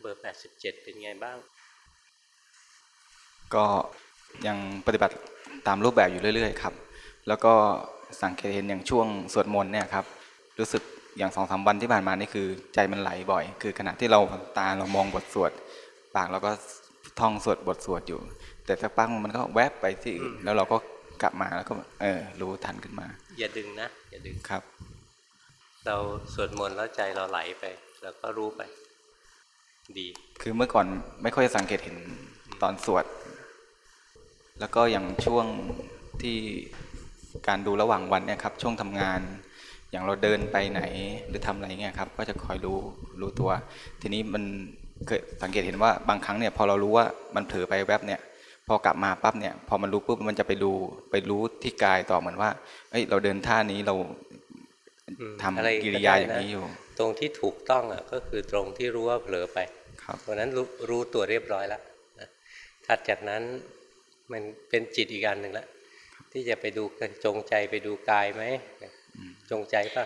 เบอร์แปดสิบเจ็ดเป็นไงบ้าง ก็ยังปฏิบัติตามรูปแบบอยู่เรื่อย ๆ ครับ แล้วก็สังเกตเห็นอย่างช่วงสวดมนต์เนี่ยครับ รู้สึกอย่างสองสามวันที่ผ่านมานี่คือ ใจมันไหลบ่อย คือขณะที่เราตาเรามองบทสวด ปากเราก็ท่องสวดบทสวดอยู่ แต่สักพักมันก็แวบไปที่อื่นแล้วเราก็กลับมาแล้วก็เออรู้ทันขึ้นมา อย่าดึงนะ อย่าดึงครับ เราสวดมนต์แล้วใจเราไหลไป แล้วก็รู้ไป ดี คือเมื่อก่อนไม่ค่อยสังเกตเห็นตอนสวด แล้วก็อย่างช่วงที่การดูระหว่างวันเนี่ยครับ ช่วงทำงาน อย่างเราเดินไปไหนหรือทำอะไรเงี้ยครับ ก็จะคอยรู้รู้ตัว ทีนี้มันเคยสังเกตเห็นว่าบางครั้งเนี่ยพอเรารู้ว่ามันเผลอไปแวบเนี่ยพอกลับมาปั๊บเนี่ยพอมันรู้ปุ๊บมันจะไปดูไปรู้ที่กายต่อเหมือนว่าเอ้ยเราเดินท่านี้เราอืมทำอะไรกิริยาก็ได้อย่างนี้นะอยู่ ตรงที่ถูกต้องอะก็คือตรงที่รู้ว่าเผลอไป ครับตรงนั้นรู้รู้ตัวเรียบร้อยแล้วนะถัดจากนั้นมันเป็นจิตอีกอันหนึ่งละที่จะไปดูกันจงใจไปดูกายไหมจงใจป่ะ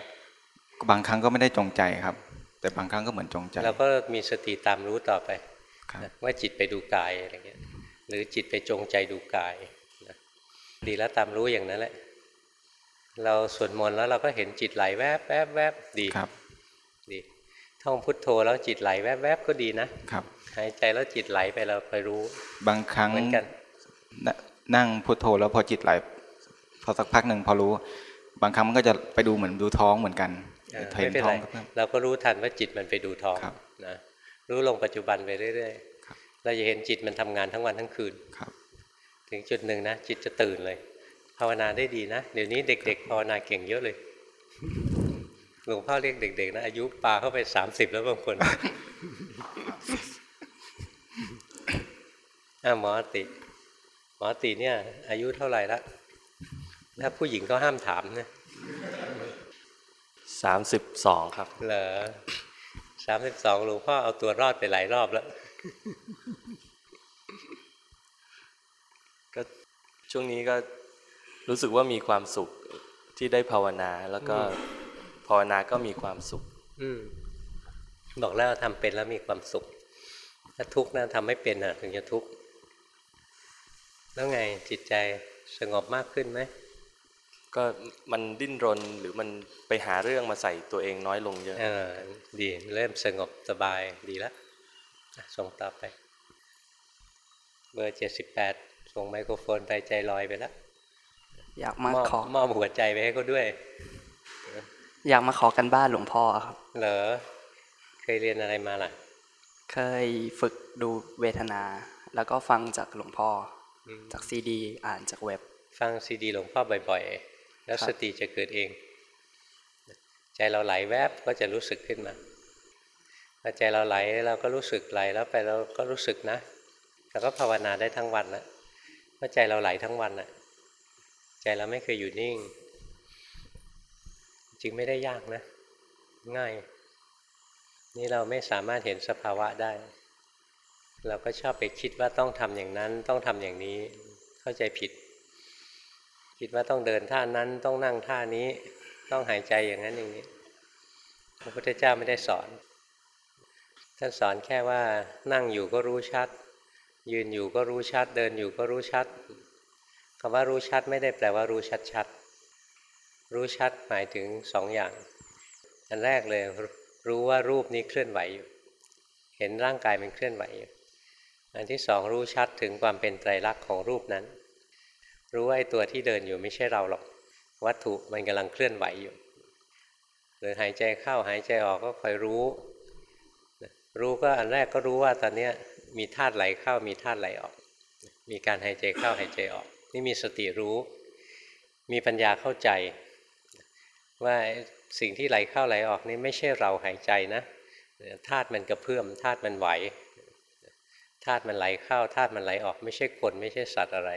บางครั้งก็ไม่ได้จงใจครับ แต่บางครั้งก็เหมือนจงใจเราก็มีสติตามรู้ต่อไปครับนะว่าจิตไปดูกายอะไรเงี้ย หรือจิตไปจงใจดูกายนะดีแล้วตามรู้อย่างนั้นแหละ เราสวดมนต์แล้วเราก็เห็นจิตไหลแวบแวบแวบดีครับ ดี ท่องพุทโธแล้วจิตไหลแวบแวบก็ดีนะครับหายใจแล้วจิตไหลไปเราไปรู้ บางครั้งเหมือนกันนนั่งพุทโธแล้วพอจิตไหล พอสักพักหนึ่งพอรู้ บางครั้งมันก็จะไปดูเหมือนดูท้องเหมือนกันเออเห็ไม่นเป็นท้อไรงก็เพิ่มเราก็รู้ทันว่าจิตมันไปดูท้องครับนะรู้ลงปัจจุบันไปเรื่อยครับๆเราจะเห็นจิตมันทำงานทั้งวันทั้งคืนครับ ถึงจุดหนึ่งนะจิตจะตื่นเลย ภาวนาได้ดีนะ เดี๋ยวนี้เด็ก ๆ ภาวนาเก่งเยอะเลย หลวงพ่อเรียกเด็กๆนะอายุปาเข้าไปสามสิบแล้วบางคนอ้าวหมอติ หมอติเนี่ย อายุเท่าไหร่ละถ้าผู้หญิงก็ห้ามถามนะสามสิบสองครับ เหรอสามสิบสองหลวงพ่อเอาตัวรอดไปหลายรอบแล้ว ก็ช่วงนี้ก็รู้สึกว่ามีความสุขที่ได้ภาวนาแล้วก็ภาวนาก็มีความสุข อืมบอกแล้วทำเป็นแล้วมีความสุข ถ้าทุกข์นะทำไม่เป็นอะ ถึงจะทุกข์แล้วไงจิตใจสงบมากขึ้นไหมก็มันดิ้นรนหรือมันไปหาเรื่องมาใส่ตัวเองน้อยลงเยอะเออดีเริ่มสงบสบายดีแล้วอะส่งต่อไป เบอร์เจ็ดสิบแปดส่งไมโครโฟนไปใจลอยไปแล้วอยากมามอบขอมอบหัวใจไปให้เขาด้วย อยากมาขอกันบ้านหลวงพ่อครับ เหรอ เคยเรียนอะไรมาล่ะ เคยฝึกดูเวทนา แล้วก็ฟังจากหลวงพ่ออมจากซีดี อ่านจากเว็บ ฟังซีดีหลวงพ่อบ่อย ๆ แล้วครับสติจะเกิดเอง ใจเราไหลแวบก็จะรู้สึกขึ้นมาพอใจเราไหลเราก็รู้สึกไหลแล้วไปเราก็รู้สึกนะเราก็ภาวนาได้ทั้งวันนะเพราะใจเราไหลทั้งวันน่ะใจเราไม่เคยอยู่นิ่งจ ริงไม่ได้ยากนะ ง่าย นี่เราไม่สามารถเห็นสภาวะได้ เราก็ชอบไปคิดว่าต้องทำอย่างนั้น ต้องทำอย่างนี้ เข้าใจผิด คิดว่าต้องเดินท่านั้น ต้องนั่งท่านี้ ต้องหายใจอย่างนั้นอย่างนี้ พระพุทธเจ้าไม่ได้สอน ท่านสอนแค่ว่านั่งอยู่ก็รู้ชัด ยืนอยู่ก็รู้ชัด เดินอยู่ก็รู้ชัดคำว่ารู้ชัดไม่ได้แปลว่ารู้ชัดชัดๆ รู้ชัดหมายถึงสองอย่าง อันแรกเลยรู้ว่ารูปนี้เคลื่อนไหวอยู่ เห็นร่างกายมันเคลื่อนไหวอยู่ อันที่สองรู้ชัดถึงความเป็นไตรลักษณ์ของรูปนั้น รู้ว่าไอ้ตัวที่เดินอยู่ไม่ใช่เราหรอก วัตถุมันกำลังเคลื่อนไหวอยู่ หรือหายใจเข้าหายใจออกก็คอยรู้ รู้ก็อันแรกก็รู้ว่าตอนเนี้ยมีธาตุไหลเข้ามีธาตุไหลออก มีการหายใจเข้าหายใจออก นี่มีสติรู้ มีปัญญาเข้าใจ ว่าสิ่งที่ไหลเข้าไหลออกนี่ไม่ใช่เราหายใจนะธาตุมันกระเพื่อมธาตุมันไหวธาตุมันไหลเข้าธาตุมันไหลออก ไม่ใช่คนไม่ใช่สัตว์อะไร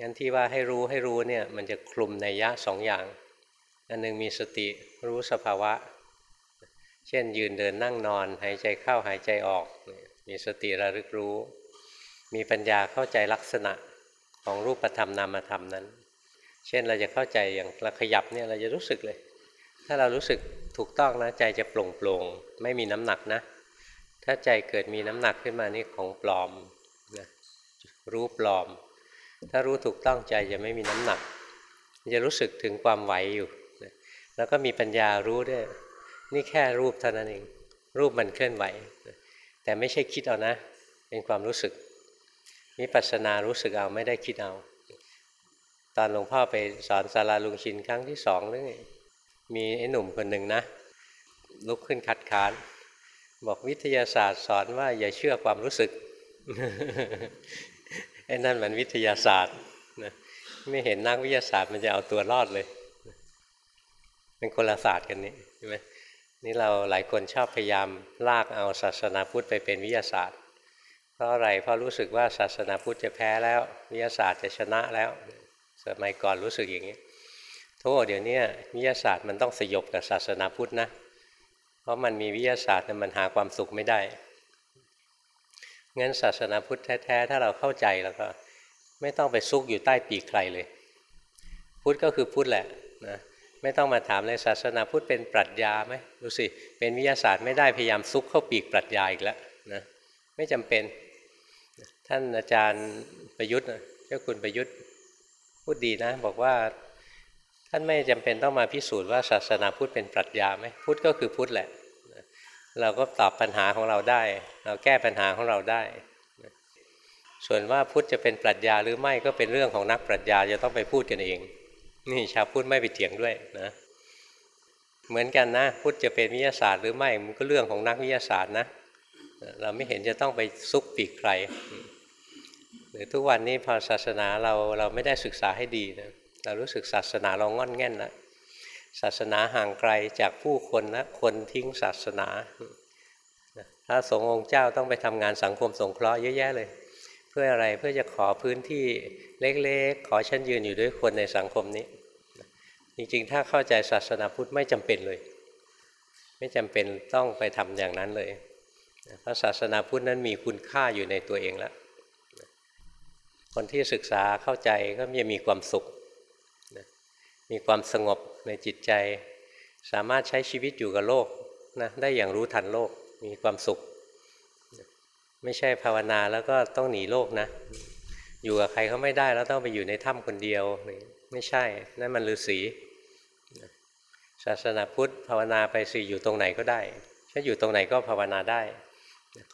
งั้นที่ว่าให้รู้ให้รู้เนี่ยมันจะคลุมในยะสองอย่าง อันหนึงมีสติรู้สภาวะ เช่นยืนเดินนั่งนอน หายใจเข้าหายใจออก มีสติระลึกรู้ มีปัญญาเข้าใจลักษณะของรูปธรรมนามธรรมนั้น เช่นเราจะเข้าใจอย่างเราขยับเนี่ยเราจะรู้สึกเลย ถ้าเรารู้สึกถูกต้องนะใจจะโปร่งโปร่งไม่มีน้ำหนักนะ ถ้าใจเกิดมีน้ำหนักขึ้นมานี่ของปลอมนะรู้ปลอม ถ้ารู้ถูกต้องใจจะไม่มีน้ำหนัก จะรู้สึกถึงความไหวอยู่นะแล้วก็มีปัญญารู้ด้วย นี่แค่รูปเท่านั้นเอง รูปมันเคลื่อนไหว แต่ไม่ใช่คิดเอานะ เป็นความรู้สึกมิปัสนารู้สึกเอาไม่ได้คิดเอา ตอนหลวงพ่อไปสอนสาราลุงชินครั้งที่สองนึงมีไอ้หนุ่มคนหนึ่งนะ ลุกขึ้นคัดค้าน บอกวิทยาศาสตร์สอนว่าอย่าเชื่อความรู้สึกไอ้นั่นมันวิทยาศาสตร์นะไม่เห็นนักวิทยาศาสตร์มันจะเอาตัวรอดเลยเป็นคนละศาสตร์กันนี่ใช่ไหมนี่เราหลายคนชอบพยายามลากเอาศาสนาพุทธไปเป็นวิทยาศาสตร์ เพราะอะไรเพราะรู้สึกว่าศาสนาพุทธจะแพ้แล้ว วิทยาศาสตร์จะชนะแล้ว สมัยก่อนรู้สึกอย่างนี้โทษเดี๋ยวนี้วิทยาศาสตร์มันต้องสยบกับศาสนาพุทธนะ เพราะมันมีวิทยาศาสตร์มันหาความสุขไม่ได้ งั้นศาสนาพุทธแท้ๆถ้าเราเข้าใจแล้วก็ ไม่ต้องไปซุกอยู่ใต้ปีกใครเลย พุทธก็คือพุทธแหละนะไม่ต้องมาถามเลยศาสนาพุทธเป็นปรัชญาไหมดูสิเป็นวิทยาศาสตร์ไม่ได้พยายามซุกเข้าปีกปรัชญาอีกแล้วนะไม่จำเป็น ท่านอาจารย์ประยุทธ์เจ้าคุณประยุทธ์ พูดดีนะ บอกว่าท่านไม่จำเป็นต้องมาพิสูจน์ว่าศาสนาพุทธเป็นปรัชญาไหมพุทธก็คือพุทธแหละ เราก็ตอบปัญหาของเราได้ เราแก้ปัญหาของเราได้ ส่วนว่าพุทธจะเป็นปรัชญาหรือไม่ก็เป็นเรื่องของนักปรัชญาจะต้องไปพูดกันเอง นี่ชาวพุทธไม่ไปเถียงด้วยนะเหมือนกันนะพุทธจะเป็นวิทยาศาสตร์หรือไม่มันก็เรื่องของนักวิทยาศาสตร์นะ เราไม่เห็นจะต้องไปซุกปีกใคร หรือทุกวันนี้พอศาสนาเราเราไม่ได้ศึกษาให้ดีนะเรารู้สึกศาสนาเราง่อนแง่นแล้วศาสนาห่างไกลจากผู้คนนะคนทิ้งศาสนาพระสงฆ์องค์เจ้าต้องไปทำงานสังคมสงเคราะห์เยอะแยะเลย เพื่ออะไรเพื่อจะขอพื้นที่เล็กๆ ขอฉันยืนอยู่ด้วยคนในสังคมนี้ จริงๆ ถ้าเข้าใจศาสนาพุทธไม่จำเป็นเลย ไม่จำเป็นต้องไปทำอย่างนั้นเลย เพราะศาสนาพุทธนั้นมีคุณค่าอยู่ในตัวเองแล้ว คนที่ศึกษาเข้าใจก็จะมีความสุขมีความสงบในจิตใจ สามารถใช้ชีวิตอยู่กับโลกนะได้อย่างรู้ทันโลกมีความสุข ไม่ใช่ภาวนาแล้วก็ต้องหนีโลกนะ อยู่กับใครเขาไม่ได้แล้วต้องไปอยู่ในถ้ำคนเดียว ไม่ใช่นั่นมันฤาษีศาสนาพุทธภาวนาไปสิอยู่ตรงไหนก็ได้ถ้าอยู่ตรงไหนก็ภาวนาได้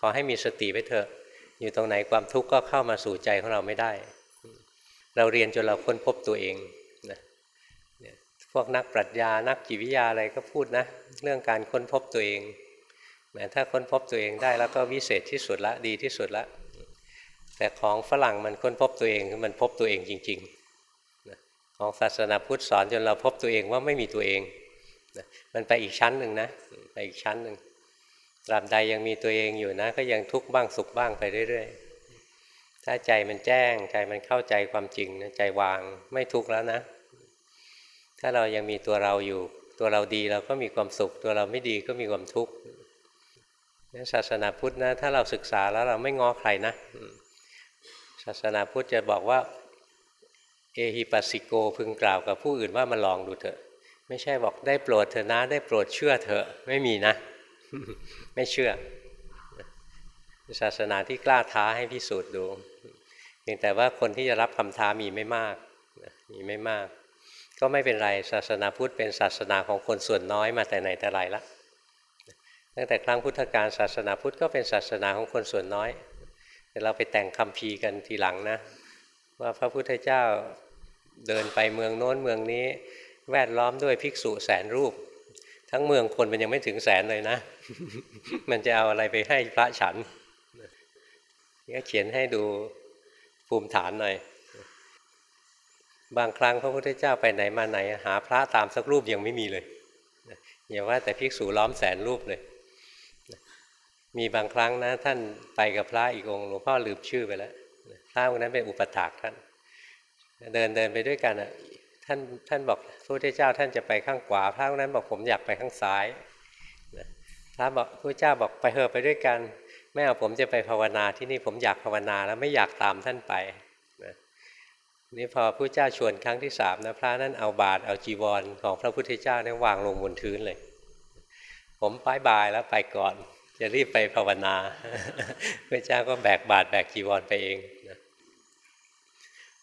ขอให้มีสติไว้เถอะ อยู่ตรงไหนความทุกข์ก็เข้ามาสู่ใจของเราไม่ได้ เราเรียนจนเราค้นพบตัวเองนะพวกนักปรัชญานักจิตวิทยาอะไรก็พูดนะ เรื่องการค้นพบตัวเองแม้ถ้าค้นพบตัวเองได้แล้วก็วิเศษที่สุดละดีที่สุดละแต่ของฝรั่งมันค้นพบตัวเองคือมันพบตัวเองจริงๆของศาสนาพุทธสอนจนเราพบตัวเองว่าไม่มีตัวเองมันไปอีกชั้นหนึ่งนะไปอีกชั้นหนึ่ง ตราบใดยังมีตัวเองอยู่นะ ก็ยังทุกข์บ้างสุขบ้างไปเรื่อยๆ ถ้าใจมันแจ้งใจมันเข้าใจความจริงนะใจวางไม่ทุกข์แล้วนะ ถ้าเรายังมีตัวเราอยู่ ตัวเราดีเราก็มีความสุข ตัวเราไม่ดีก็มีความทุกข์ศาสนาพุทธนะ ถ้าเราศึกษาแล้วเราไม่ง้อใครนะศาสนาพุทธจะบอกว่า เอฮิปัสสิโกพึงกล่าวกับผู้อื่นว่ามาลองดูเถอะ ไม่ใช่บอกได้โปรดเถอะนะได้โปรดเชื่อเถอะไม่มีนะ ไม่เชื่อ ศาสนาที่กล้าท้าให้พิสูจน์ดูเพียงแต่ว่าคนที่จะรับคำท้ามีไม่มากมีไม่มาก ก็ไม่เป็นไรศาสนาพุทธเป็นศาสนาของคนส่วนน้อยมาแต่ไหนแต่ไรละตั้งแต่ครั้งพุทธกาลศาสนาพุทธก็เป็นศาสนาของคนส่วนน้อย แต่เราไปแต่งคำพีกันทีหลังนะ ว่าพระพุทธเจ้าเดินไปเมืองโน้นเมืองนี้ แวดล้อมด้วยภิกษุแสนรูป ทั้งเมืองคนมันยังไม่ถึงแสนเลยนะ มันจะเอาอะไรไปให้พระฉันนี่เขียนให้ดูภูมิฐานหน่อย บางครั้งพระพุทธเจ้าไปไหนมาไหน หาพระตามสักรูปยังไม่มีเลยอย่าว่าแต่ภิกษุล้อมแสนรูปเลย มีบางครั้งนะ ท่านไปกับพระอีกองค์หลวงพ่อลืมชื่อไปแล้วพระองค์นั้นเป็นอุปถากท่าน เดินเดินไปด้วยกันอะ ท่านท่านบอกพระพุทธเจ้าท่านจะไปข้างขวา พระนั้นบอกผมอยากไปข้างซ้ายพระบอกพระเจ้าบอกไปเถอะไปด้วยกันไม่เอาผมจะไปภาวนาที่นี่ผมอยากภาวนาแล้วไม่อยากตามท่านไปนะนี่พอพระเจ้าชวนครั้งที่สามนะพระนั้นเอาบาตรเอาจีวรของพระพุทธเจ้าเนี่ยวางลงบนพื้นเลย ผมป้ายบายแล้วไปก่อน จะรีบไปภาวนาพระเจ้าก็แบกบาตรแบกจีวรไปเองนะ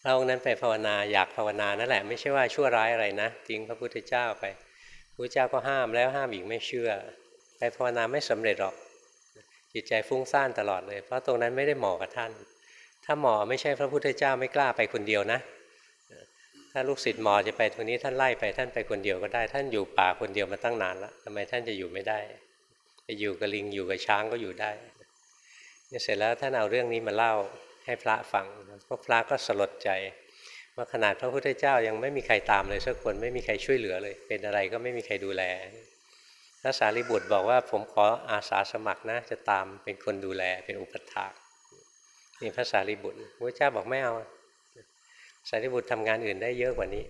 ระองค์นั้นไปภาวนาอยากภาวนานั่นแหละไม่ใช่ว่าชั่วร้ายอะไรนะจริงพระพุทธเจ้าไปพระเจ้าก็ห้ามแล้วห้ามอีกไม่เชื่อ ไปภาวนาไม่สำเร็จหรอก จิตใจฟุ้งซ่านตลอดเลย เพราะตรงนั้นไม่ได้เหมาะกับท่าน ถ้าหมอไม่ใช่พระพุทธเจ้าไม่กล้าไปคนเดียวนะถ้าลูกศิษย์หมอจะไปตรงนี้ท่านไล่ไปท่านไปคนเดียวก็ได้ ท่านอยู่ป่าคนเดียวมาตั้งนานแล้วทำไมท่านจะอยู่ไม่ได้จะอยู่กับลิงอยู่กับช้างก็อยู่ได้เนี่ยเสร็จแล้วท่านเอาเรื่องนี้มาเล่า ให้พระฟังพวกพระก็สลดใจ ว่าขนาดพระพุทธเจ้ายังไม่มีใครตามเลยสักคนไม่มีใครช่วยเหลือเลย เป็นอะไรก็ไม่มีใครดูแลพระสารีบุตรบอกว่าผมขออาสาสมัครนะ จะตามเป็นคนดูแลเป็นอุปถากนี่พระสารีบุตรพระเจ้าบอกไม่เอาสารีบุตรทำงานอื่นได้เยอะกว่านี้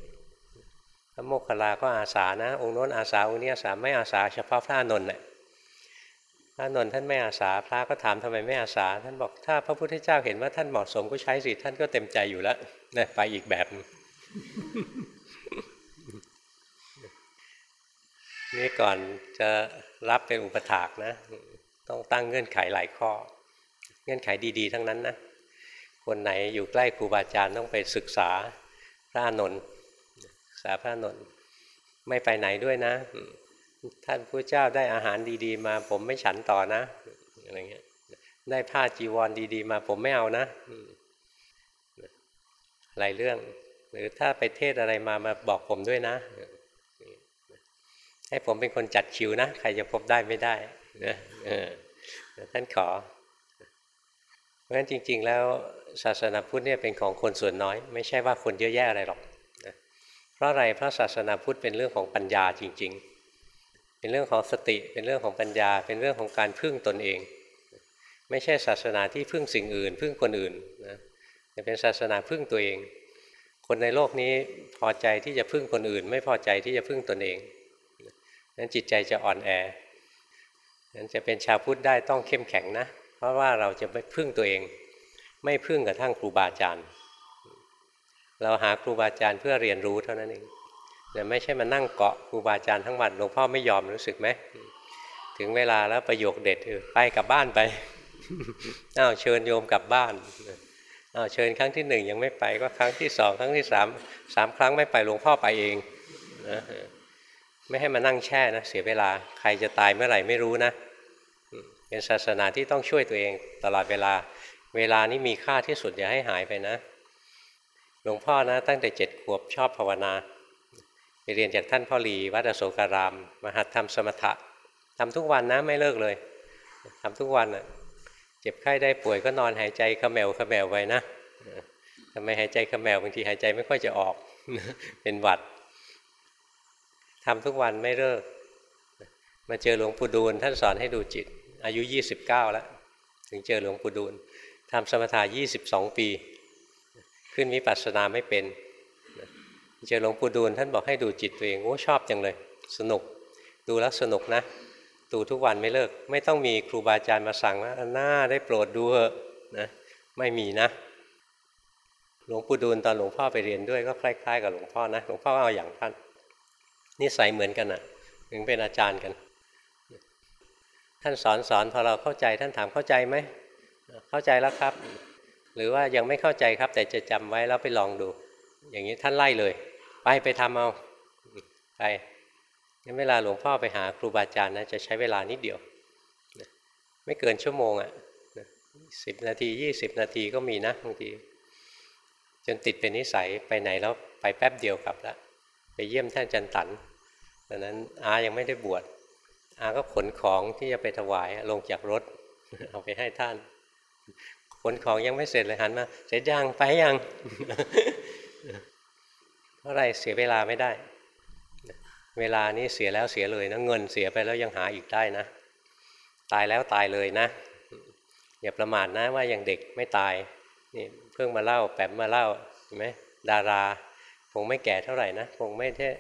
พระโมคคัลลาก็อาสานะ องค์โน้นอาสาองค์นี้อาสาไม่อาสาเฉพาะพระอนนท์แหละ พระนนท์ท่านไม่อาสาพระก็ถามทำไมไม่อาสา ท่านบอกถ้าพระพุทธเจ้าเห็นว่าท่านเหมาะสมก็ใช้สิท่านก็เต็มใจอยู่แล้วนะไปอีกแบบนี่ก่อนจะรับเป็นอุปถากนะ ต้องตั้งเงื่อนไขหลายข้อ เงื่อนไขดีๆ ทั้งนั้นนะคนไหนอยู่ใกล้ครูบาอาจารย์ต้องไปศึกษาพระนนท์ศึกษาพระนนท์ไม่ไปไหนด้วยนะ ท่านพระเจ้าได้อาหารดีๆ มา ผมไม่ฉันต่อนะอะไรเงี้ยได้ผ้าจีวรดี ๆ มาผมไม่เอานะหลายเรื่อง หรือถ้าไปเทศอะไรมามาบอกผมด้วยนะ ให้ผมเป็นคนจัดคิวนะ ใครจะพบได้ไม่ได้นะท่านขอ เพราะฉะนั้นจริง ๆ แล้วศาสนาพุทธเนี่ยเป็นของคนส่วนน้อย ไม่ใช่ว่าคนเยอะแยะอะไรหรอกเพราะอะไรเพราะศาสนาพุทธเป็นเรื่องของปัญญาจริง ๆ เป็นเรื่องของสติ เป็นเรื่องของปัญญา เป็นเรื่องของการพึ่งตนเอง ไม่ใช่ศาสนาที่พึ่งสิ่งอื่น พึ่งคนอื่นนะแต่เป็นศาสนาพึ่งตัวเอง คนในโลกนี้พอใจที่จะพึ่งคนอื่น ไม่พอใจที่จะพึ่งตนเองนั้นจิตใจจะอ่อนแอนั้นจะเป็นชาวพุทธได้ต้องเข้มแข็งนะ เพราะว่าเราจะไม่พึ่งตัวเอง ไม่พึ่งกับทั้งครูบาอาจารย์ เราหาครูบาอาจารย์เพื่อเรียนรู้เท่านั้นเอง แต่ไม่ใช่มานั่งเกาะครูบาอาจารย์ทั้งวันหลวงพ่อไม่ยอมรู้สึกไหมถึงเวลาแล้วประโยคเด็ดคือไปกลับบ้านไปอ้าวเชิญโยมกลับบ้านอ้าวเชิญครั้งที่หนึ่งยังไม่ไปก็ครั้งที่สองครั้งที่สามสามครั้งไม่ไปหลวงพ่อไปเองนะไม่ให้มานั่งแช่นะเสียเวลาใครจะตายเมื่อไหร่ไม่รู้นะเป็นศาสนาที่ต้องช่วยตัวเองตลอดเวลา เวลานี้มีค่าที่สุดอย่าให้หายไปนะ หลวงพ่อนะ ตั้งแต่เจ็ดขวบชอบภาวนา เรียนจากท่านพ่อหลีวัดอโศการาม มาหัดทำสมถะทำทุกวันนะไม่เลิกเลยทำทุกวันอะเจ็บไข้ได้ป่วยก็นอนหายใจขมแมวขมแมวไว้นะทำไมหายใจขมแมวบางทีหายใจไม่ค่อยจะออกเป็นหวัดทำทุกวันไม่เลิก มาเจอหลวงปู่ดูลท่านสอนให้ดูจิต อายุ 29 แล้ว ถึงเจอหลวงปู่ดูลทำสมถะ22 ปี ขึ้นวิปัสสนาไม่เป็น เจอหลวงปู่ดูลท่านบอกให้ดูจิตตัวเองโอ้ชอบจังเลย สนุก ดูแล้วสนุกนะ ดูทุกวันไม่เลิก ไม่ต้องมีครูบาอาจารย์มาสั่งว่าหน้าได้โปรดดูเถอะนะไม่มีนะ หลวงปู่ดูลตอนหลวงพ่อไปเรียนด้วยก็คล้าย ๆ กับหลวงพ่อนะหลวงพ่อเอาอย่างท่านนิสัยเหมือนกันอะ ถึงเป็นอาจารย์กัน ท่านสอนสอนพอเราเข้าใจท่านถามเข้าใจไหมเข้าใจแล้วครับ หรือว่ายังไม่เข้าใจครับ แต่จะจำไว้แล้วไปลองดู อย่างนี้ท่านไล่เลย ไปไปทำเอาไปงั้นเวลาหลวงพ่อไปหาครูบาอาจารย์นะจะใช้เวลานิดเดียวไม่เกินชั่วโมงอะ่ะสิบนาทียี่สิบนาทีก็มีนะบางทีจนติดเป็นนิสัยไปไหนแล้วไปแป๊บเดียวกลับละไปเยี่ยมท่านจันตันตอนนั้นอายังไม่ได้บวชอาก็ขนของที่จะไปถวายลงจากรถ เอาไปให้ท่าน ขนของยังไม่เสร็จเลยหันมา เสร็จยังไปยัง ราะอะไรเสียเวลาไม่ได้ เวลานี้เสียแล้วเสียเลยนะเงินเสียไปแล้วยังหาอีกได้นะ ตายแล้วตายเลยนะ อย่าประมาทนะว่ายังเด็กไม่ตายนี่เพิ่งมาเล่าแปมมาเล่าเห็นไหมดาราคงไม่แก่เท่าไหร่นะคงไม่แท่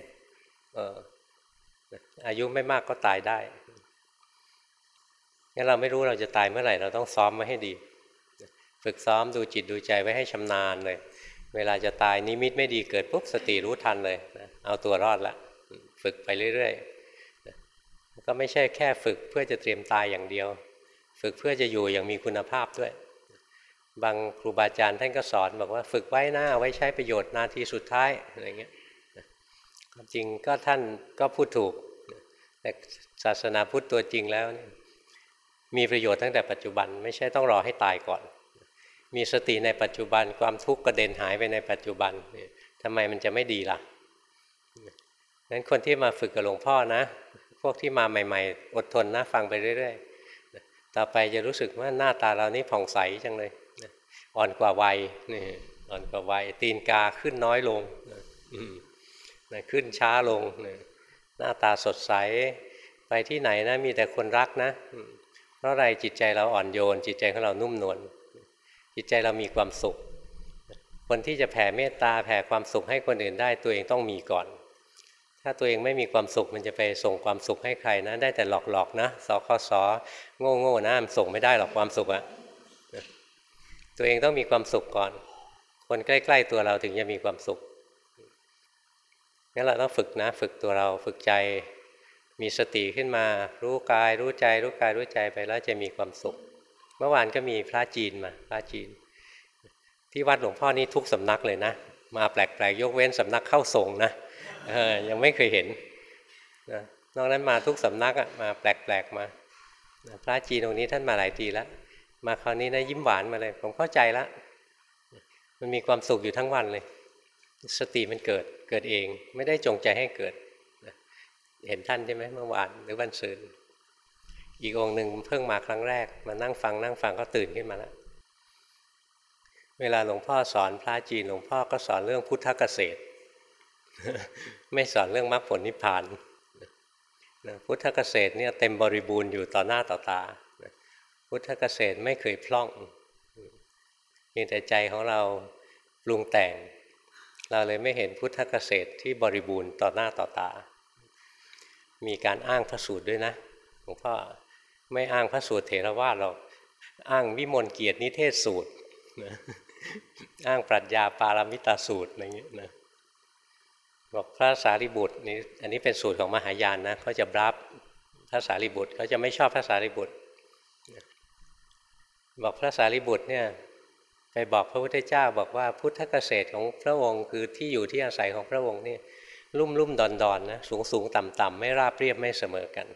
อายุไม่มากก็ตายได้งั้นเราไม่รู้เราจะตายเมื่อไหร่เราต้องซ้อมไว้ให้ดี ฝึกซ้อมดูจิตดูใจไว้ให้ชำนาญเลย เวลาจะตายนิมิตไม่ดีเกิดปุ๊บสติรู้ทันเลยนะเอาตัวรอดละฝึกไปเรื่อยๆก็ไม่ใช่แค่ฝึกเพื่อจะเตรียมตายอย่างเดียว ฝึกเพื่อจะอยู่อย่างมีคุณภาพด้วย บางครูบาอาจารย์ท่านก็สอนบอกว่าฝึกไว้หน้าไว้ใช้ประโยชน์นาทีสุดท้ายอะไรเงี้ยความจริงก็ท่านก็พูดถูก แต่ศาสนาพุทธตัวจริงแล้ว มีประโยชน์ตั้งแต่ปัจจุบัน ไม่ใช่ต้องรอให้ตายก่อน มีสติในปัจจุบันความทุกข์กระเด็นหายไปในปัจจุบันทำไมมันจะไม่ดีล่ะนั้นคนที่มาฝึกกับหลวงพ่อนะ พวกที่มาใหม่ ๆ อดทนนะฟังไปเรื่อยๆ ต่อไปจะรู้สึกว่าหน้าตาเรานี่ผ่องใสจังเลยอ่อนกว่าวัยนี่อ่อนกว่าวัยตีนกาขึ้นน้อยลงนะขึ้นช้าลงหน้าตาสดใสไปที่ไหนนะมีแต่คนรักนะ เพราะอะไรจิตใจเราอ่อนโยน จิตใจของเรานุ่มนวล จิตใจเรามีความสุข คนที่จะแผ่เมตตาแผ่ความสุขให้คนอื่นได้ ตัวเองต้องมีก่อน ถ้าตัวเองไม่มีความสุขมันจะไปส่งความสุขให้ใครนะ ได้แต่หลอกๆนะสคสโง่โง่นะมันส่งไม่ได้หรอกความสุขอะตัวเองต้องมีความสุขก่อน คนใกล้ ๆ ตัวเราถึงจะมีความสุขงั้นเราต้องฝึกนะ ฝึกตัวเราฝึกใจมีสติขึ้นมา รู้กายรู้ใจ รู้กายรู้ใจไปแล้วจะมีความสุข เมื่อวานก็มีพระจีนมาพระจีน ที่วัดหลวงพ่อนี่ทุกสำนักเลยนะ มาแปลกๆยกเว้นสำนักเข้าทรงนะยังไม่เคยเห็นนะนอกนั้นมาทุกสำนักอะมาแปลกๆมา พระจีนตรงนี้ท่านมาหลายทีแล้วมาคราวนี้นะยิ้มหวานมาเลย ผมเข้าใจแล้วมันมีความสุขอยู่ทั้งวันเลย สติมันเกิดเกิดเอง ไม่ได้จงใจให้เกิด เห็นท่านใช่ไหมเมื่อวานหรือวันศุกร์ อีกองหนึ่งเพิ่งมาครั้งแรก มานั่งฟังนั่งฟังก็ตื่นขึ้นมาแล้วเวลาหลวงพ่อสอนพระจีนหลวงพ่อก็สอนเรื่องพุทธเกษตร ไม่สอนเรื่องมรรคผลนิพพานพุทธเกษตรเนี่ยเต็มบริบูรณ์อยู่ต่อหน้าต่อตาพุทธเกษตรไม่เคยพล่องเพีแต่ใจของเราปรุงแต่ง เราเลยไม่เห็นพุทธเกษตรที่บริบูรณ์ต่อหน้าต่อตา มีการอ้างพระสูตรด้วยนะหลวงพ่อ ไม่อ้างพระสูตรเถรวาทหรอกอ้างวิมลเกียรตินิเทศสูตรนะอ้างปรัชญาปารามิตาสูตรอะไรเงี้ยนะบอกพระสารีบุตรนี่อันนี้เป็นสูตรของมหายานนะเขาจะบรับพระสารีบุตรเขาจะไม่ชอบพระสารีบุตร บอกพระสารีบุตรเนี่ยไปบอกพระพุทธเจ้าบอกว่าพุทธเกษตรของพระองค์คือที่อยู่ที่อาศัยของพระองค์นี่ลุ่มลุ่มดอนดอนนะสูงสูงต่ำต่ำไม่ราบเรียบไม่เสมอกัน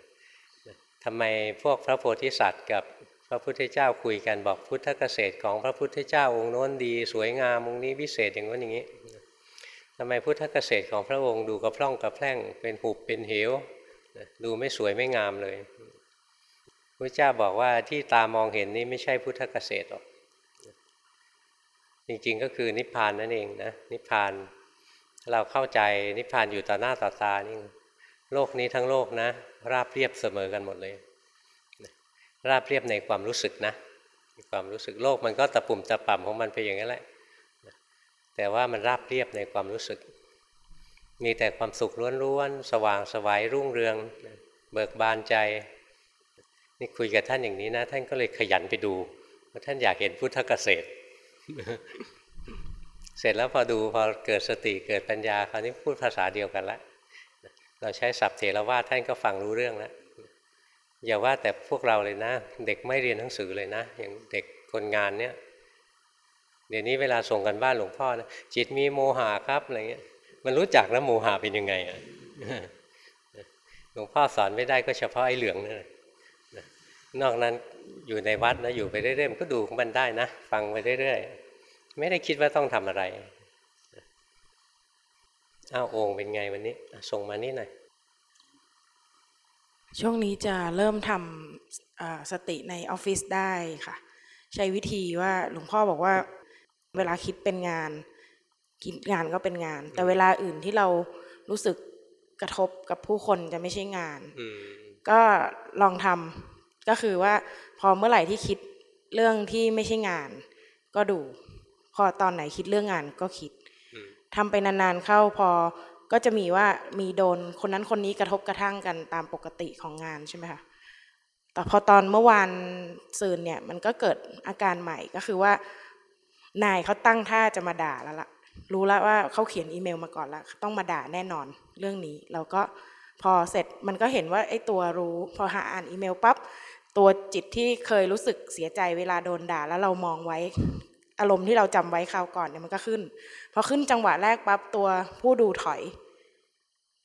ทำไมพวกพระโพธิสัตว์ กับพระพุทธเจ้าคุยกันบอกพุทธเกษตรของพระพุทธเจ้าองค์โน้นดีสวยงามองค์นี้วิเศษอย่างนู้นอย่างนี้ทำไมพุทธเกษตรของพระองค์ดูกระพร่องกระแพร่งเป็นหุบเป็นเหวดูไม่สวยไม่งามเลยพระเจ้าบอกว่าที่ตามองเห็นนี้ไม่ใช่พุทธเกษตรหรอกจริงๆก็คือนิพพานนั่นเองนะนิพพานเราเข้าใจนิพพานอยู่ต่อหน้าต่อตานี่ โลกนี้ทั้งโลกนะ ราบเรียบเสมอกันหมดเลย ราบเรียบในความรู้สึกนะความรู้สึกโลกมันก็ตะปุ่มตะป่ำของมันไปอย่างนั้นแหละแต่ว่ามันราบเรียบในความรู้สึก มีแต่ความสุขล้วนๆสว่างสวายรุ่งเรือง เบิกบานใจ นี่คุยกับท่านอย่างนี้นะ ท่านก็เลยขยันไปดูว่าท่านอยากเห็นพุทธเกษตร เสร็จแล้วพอดูพอเกิดสติเกิดปัญญาคราวนี้พูดภาษาเดียวกันละ เราใช้ศัพท์เทรวาท่านก็ฟังรู้เรื่องแล้วอย่าว่าแต่พวกเราเลยนะ เด็กไม่เรียนหนังสือเลยนะ อย่างเด็กคนงานเนี้ยเดี๋ยวนี้เวลาส่งกันบ้านหลวงพ่อนะจิตมีโมหะครับอะไรเงี้ย มันรู้จักนะโมหะเป็นยังไงอะหลวงพ่อสอนไม่ได้ก็เฉพาะไอ้เหลืองนั่นนอกนั้นอยู่ในวัดนะอยู่ไปเรื่อยๆมันก็ดูของมันได้นะ ฟังไปเรื่อยๆไม่ได้คิดว่าต้องทำอะไร อ้าวองค์เป็นไงวันนี้ ส่งมานี่หน่อย ช่วงนี้จะเริ่มทำสติในออฟฟิศได้ค่ะ ใช้วิธีว่าหลวงพ่อบอกว่า เวลาคิดเป็นงานคิดงานก็เป็นงาน แต่เวลาอื่นที่เรารู้สึกกระทบกับผู้คนจะไม่ใช่งานก็ลองทำก็คือว่าพอเมื่อไหร่ที่คิดเรื่องที่ไม่ใช่งาน ก็ดู พอตอนไหนคิดเรื่องงานก็คิด ทำไปนานๆเข้าพอก็จะมีว่ามีโดนคนนั้นคนนี้กระทบกระทั่งกันตามปกติของงานใช่ไหมคะแต่พอตอนเมื่อวานซืนเนี่ยมันก็เกิดอาการใหม่ก็คือว่านายเขาตั้งท่าจะมาด่าแล้วล่ะ รู้แล้วว่าเขาเขียนอีเมลมาก่อนแล้วต้องมาด่าแน่นอนเรื่องนี้ เราก็พอเสร็จมันก็เห็นว่าไอ้ตัวรู้ พอหาอ่านอีเมลปั๊บตัวจิตที่เคยรู้สึกเสียใจเวลาโดนด่าแล้วเรามองไว้ อารมณ์ที่เราจำไว้คราวก่อนเนี่ยมันก็ขึ้น พอขึ้นจังหวะแรกปั๊บตัวผู้ดูถอย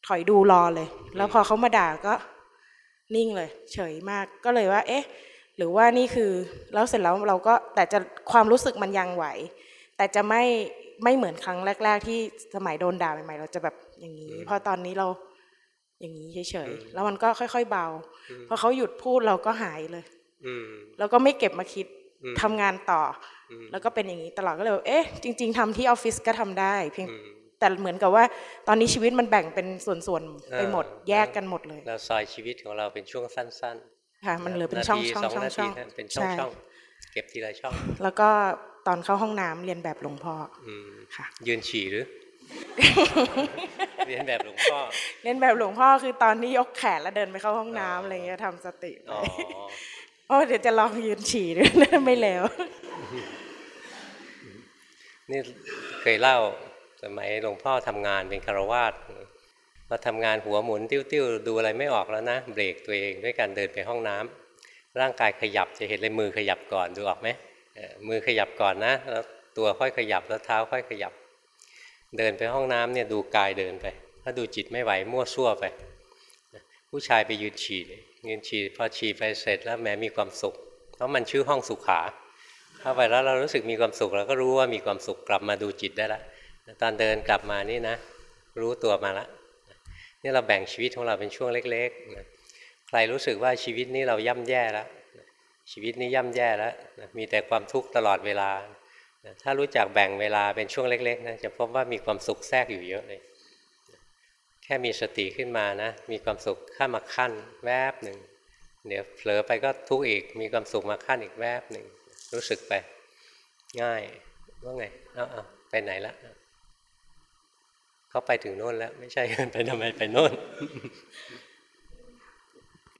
ถอยดูรอเลย แล้วพอเขามาด่าก็นิ่งเลย เฉยมากก็เลยว่า เอ๊ะ หรือว่านี่คือแล้วเสร็จแล้วเราก็แต่จะความรู้สึกมันยังไหว แต่จะไม่ไม่เหมือนครั้งแรก ๆ ที่สมัยโดนด่าใหม่ๆเราจะแบบอย่างนี้พอตอนนี้เราอย่างนี้เฉยๆ แล้วมันก็ค่อยๆเบา พอเขาหยุดพูดเราก็หายเลยอืมแล้วก็ไม่เก็บมาคิดอืมทำงานต่ออม แล้วก็เป็นอย่างนี้ตลอดก็เลยแบบเอ๊ะจริง ๆทำที่ออฟฟิศก็ทำได้เพียงอืมแต่เหมือนกับว่าตอนนี้ชีวิตมันแบ่งเป็นส่วนๆไปหมดเออแยกกันหมดเลยเราซอยชีวิตของเราเป็นช่วงสั้นค่ะๆมันเหลือเป็นช่องาทีช่องสองช่องนาช่ทีองนะเป็นช่องใช่ช่องเก็บทีละช่อง แล้วก็ตอนเข้าห้องน้ำเรียนแบบหลวงพ่ออืมค่ะ ยืนฉี่หรือ เรียนแบบหลวงพ่อ เรียนแบบหลวงพ่อคือตอนที่ยกแขนแล้วเดินไปเข้าห้องน้ำอะไรเงี้ยทำสติไปอ๋อ โอ้เดี๋ยวจะลองยืนฉี่ด้วยไม่แล้ว นี่เคยเล่าสมัยหลวงพ่อทำงานเป็นคารวาสพอทำงานหัวหมุนติ้วๆดูอะไรไม่ออกแล้วนะ เบรกตัวเองด้วยการเดินไปห้องน้ำร่างกายขยับจะเห็นเลยมือขยับก่อนดูออกไหมมือขยับก่อนนะแล้วตัวค่อยขยับแล้วเท้าค่อยขยับ เดินไปห้องน้ำเนี่ยดูกายเดินไป ถ้าดูจิตไม่ไหวมั่วซั่วไป ผู้ชายไปยืนฉี่เลย ยืนฉี่พอฉี่ไปเสร็จแล้วแหมมีความสุข เพราะมันชื่อห้องสุขาเข้าไปแล้วเรารู้สึกมีความสุขเราก็รู้ว่ามีความสุขกลับมาดูจิตได้ละตอนเดินกลับมานี่นะ รู้ตัวมาละนี่เราแบ่งชีวิตของเราเป็นช่วงเล็กๆนะใครรู้สึกว่าชีวิตนี้เราย่ำแย่แล้วชีวิตนี้ย่ำแย่แล้วมีแต่ความทุกข์ตลอดเวลา ถ้ารู้จักแบ่งเวลาเป็นช่วงเล็กๆนะจะพบว่ามีความสุขแทรกอยู่เยอะเลย แค่มีสติขึ้นมานะ มีความสุขข้ามาขั้นแวบหนึ่งเดี๋ยวเผลอไปก็ทุกข์อีก มีความสุขมาขั้นอีกแวบหนึ่งรู้สึกไป ง่ายว่าไงเอาเอาไปไหนละเขาไปถึงโน่นแล้ว ไม่ใช่ไปทำไมไปโน่น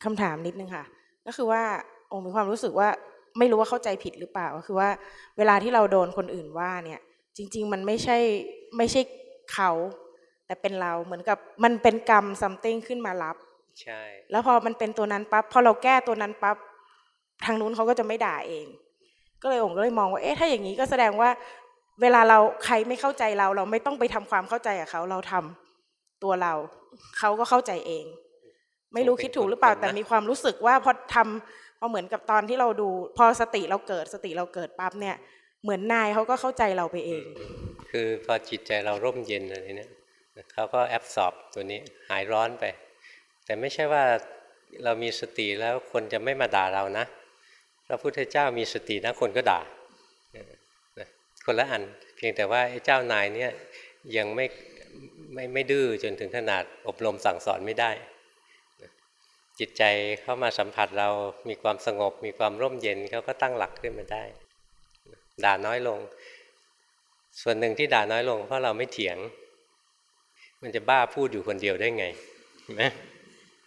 คำถามนิดนึงค่ะ ก็คือว่าองค์มีความรู้สึกว่าไม่รู้ว่าเข้าใจผิดหรือเปล่าก็คือว่า เวลาที่เราโดนคนอื่นว่าเนี่ย จริง ๆ มันไม่ใช่ไม่ใช่เขา แต่เป็นเราเหมือนกับมันเป็นกรรม something ขึ้นมารับ ใช่ แล้วพอมันเป็นตัวนั้นปั๊บพอเราแก้ตัวนั้นปั๊บทางนู้นเขาก็จะไม่ด่าเอง ก็เลยองค์ก็เลยมองว่าเอ๊ะถ้าอย่างนี้ก็แสดงว่า เวลาเราใครไม่เข้าใจเรา เราไม่ต้องไปทำความเข้าใจกับเขาเราทำตัวเราเขาก็เข้าใจเอง ไม่รู้คิดถูกหรือเปล่าแต่มีความรู้สึกว่าพอทำพอเหมือนกับตอนที่เราดู พอสติเราเกิดสติเราเกิดปั๊บเนี่ย เหมือนนายเขาก็เข้าใจเราไปเอง คือพอจิตใจเราร่มเย็นอะไรเนี่ย เขาก็แอบสอบตัวนี้หายร้อนไป แต่ไม่ใช่ว่าเรามีสติแล้วคนจะไม่มาด่าเรานะพระพุทธเจ้ามีสตินะคนก็ด่าคนละอัน เพียงแต่ว่าไอ้เจ้านายเนี่ยยังไม่ไม่ไม่ดื้อจนถึงขนาดอบรมสั่งสอนไม่ได้ จิตใจเข้ามาสัมผัสเรามีความสงบ มีความร่มเย็นเขาก็ตั้งหลักขึ้นมาได้ ด่าน้อยลง ส่วนหนึ่งที่ด่าน้อยลง เพราะเราไม่เถียง มันจะบ้าพูดอยู่คนเดียวได้ไงเห็นไหม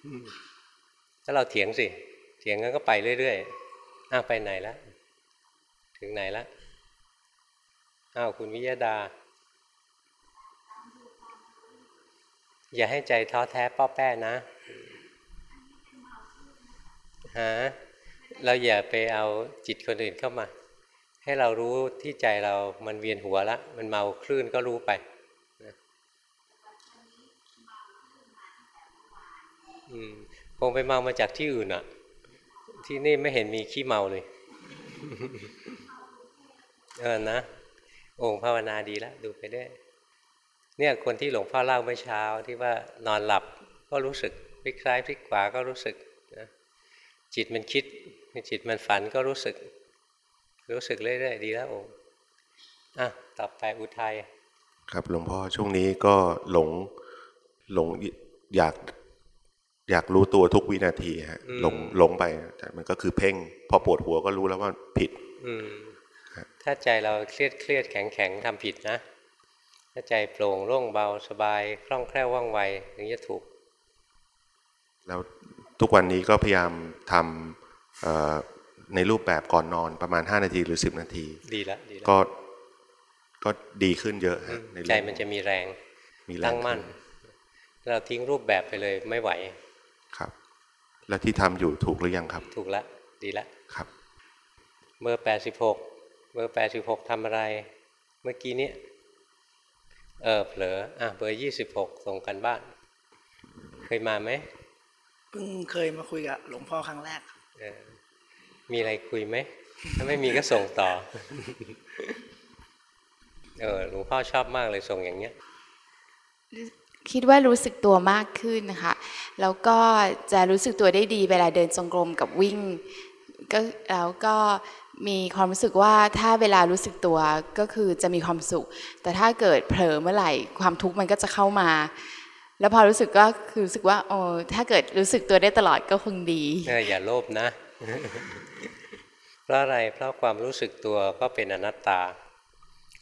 อืมถ้าเราเถียงสิ เถียงกันก็ไปเรื่อยๆอ้าวไปไหนละ ถึงไหนละอ้าวคุณวิยดา อย่าให้ใจท้อแท้ป้อแป้นะฮะเราอย่าไปเอาจิตคนอื่นเข้ามา ให้เรารู้ที่ใจเรามันเวียนหัวละ มันเมาคลื่นก็รู้ไปนะอืม คงไปเมามาจากที่อื่นอะที่นี่ไม่เห็นมีขี้เมาเลยเออนะ องค์ภาวนาดีแล้วดูไปได้เนี่ยคนที่หลวงพ่อเล่าเมื่อเช้าที่ว่านอนหลับก็รู้สึกพลิกซ้ายพลิกขวาก็รู้สึกนะจิตมันคิดจิตมันฝันก็รู้สึก รู้สึกเรื่อยๆดีแล้วโอ้อะต่อไปอุทัยครับหลวงพ่อช่วงนี้ก็หลงหลงอยาก อยากรู้ตัวทุกวินาทีฮะหลงหลงไป แต่มันก็คือเพ่ง พอปวดหัวก็รู้แล้วว่าผิดอืมถ้าใจเราเครียดเครียดแข็งแข็งทำผิดนะ ถ้าใจโปร่งโล่งเบาสบายคล่องแคล่วว่องไวถึงจะถูก แล้วทุกวันนี้ก็พยายามทำเอ่อในรูปแบบก่อนนอนประมาณ 5 นาทีหรือ 10 นาที ดีละดีละก็ก็ดีขึ้นเยอะอืฮะมในใจเรื่องมันจะมีแรงมีแรตั้งงมั่นขึ้เราทิ้งรูปแบบไปเลยไม่ไหว ครับ แล้วที่ทำอยู่ถูกหรือยังครับ ถูกละดีละครับ เบอร์แปดสิบหกเบอร์แปดสิบหกทำอะไร เมื่อกี้เนี้ยเออเผลออะเบอร์ยี่สิบหกส่งกันบ้าน เคยมาไหมเพิ่งเคยมาคุยกับหลวงพ่อครั้งแรกเออมีอะไรคุยไหม ถ้าไม่มีก็ส่งต่อ เออหลวงพ่อชอบมากเลยส่งอย่างเนี้ย คิดว่ารู้สึกตัวมากขึ้นนะคะ แล้วก็จะรู้สึกตัวได้ดีเวลาเดินจงกรมกับวิ่งก็แล้วก็มีความรู้สึกว่าถ้าเวลารู้สึกตัวก็คือจะมีความสุข แต่ถ้าเกิดเผลอเมื่อไหร่ความทุกข์มันก็จะเข้ามา แล้วพอรู้สึกก็คือรู้สึกว่าโอ้ถ้าเกิดรู้สึกตัวได้ตลอดก็คงดีอย่าโลภนะ เพราะอะไรเพราะความรู้สึกตัวก็เป็นอนัตตา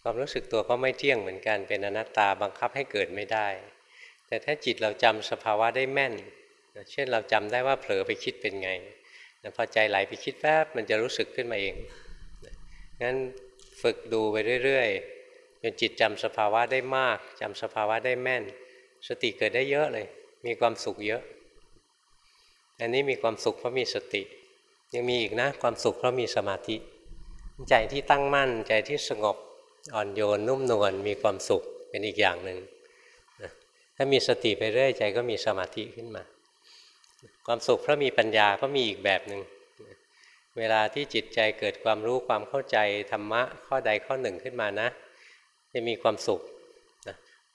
ความรู้สึกตัวก็ไม่เที่ยงเหมือนกันเป็นอนัตตาบังคับให้เกิดไม่ได้ แต่ถ้าจิตเราจำสภาวะได้แม่น เช่นเราจำได้ว่าเผลอไปคิดเป็นไงพอใจไหลไปคิดแป๊บมันจะรู้สึกขึ้นมาเองงั้นฝึกดูไปเรื่อยๆจนจิตจำสภาวะได้มากจำสภาวะได้แม่น สติเกิดได้เยอะเลย มีความสุขเยอะ อันนี้มีความสุขเพราะมีสติ ยังมีอีกนะความสุขเพราะมีสมาธิ ใจที่ตั้งมั่นใจที่สงบอ่อนโยนนุ่มนวลมีความสุขเป็นอีกอย่างหนึ่ง ถ้ามีสติไปเรื่อยใจก็มีสมาธิขึ้นมา ความสุขเพราะมีปัญญาก็มีอีกแบบหนึ่งเวลาที่จิตใจเกิดความรู้ความเข้าใจธรรมะข้อใดข้อหนึ่งขึ้นมานะ จะมีความสุข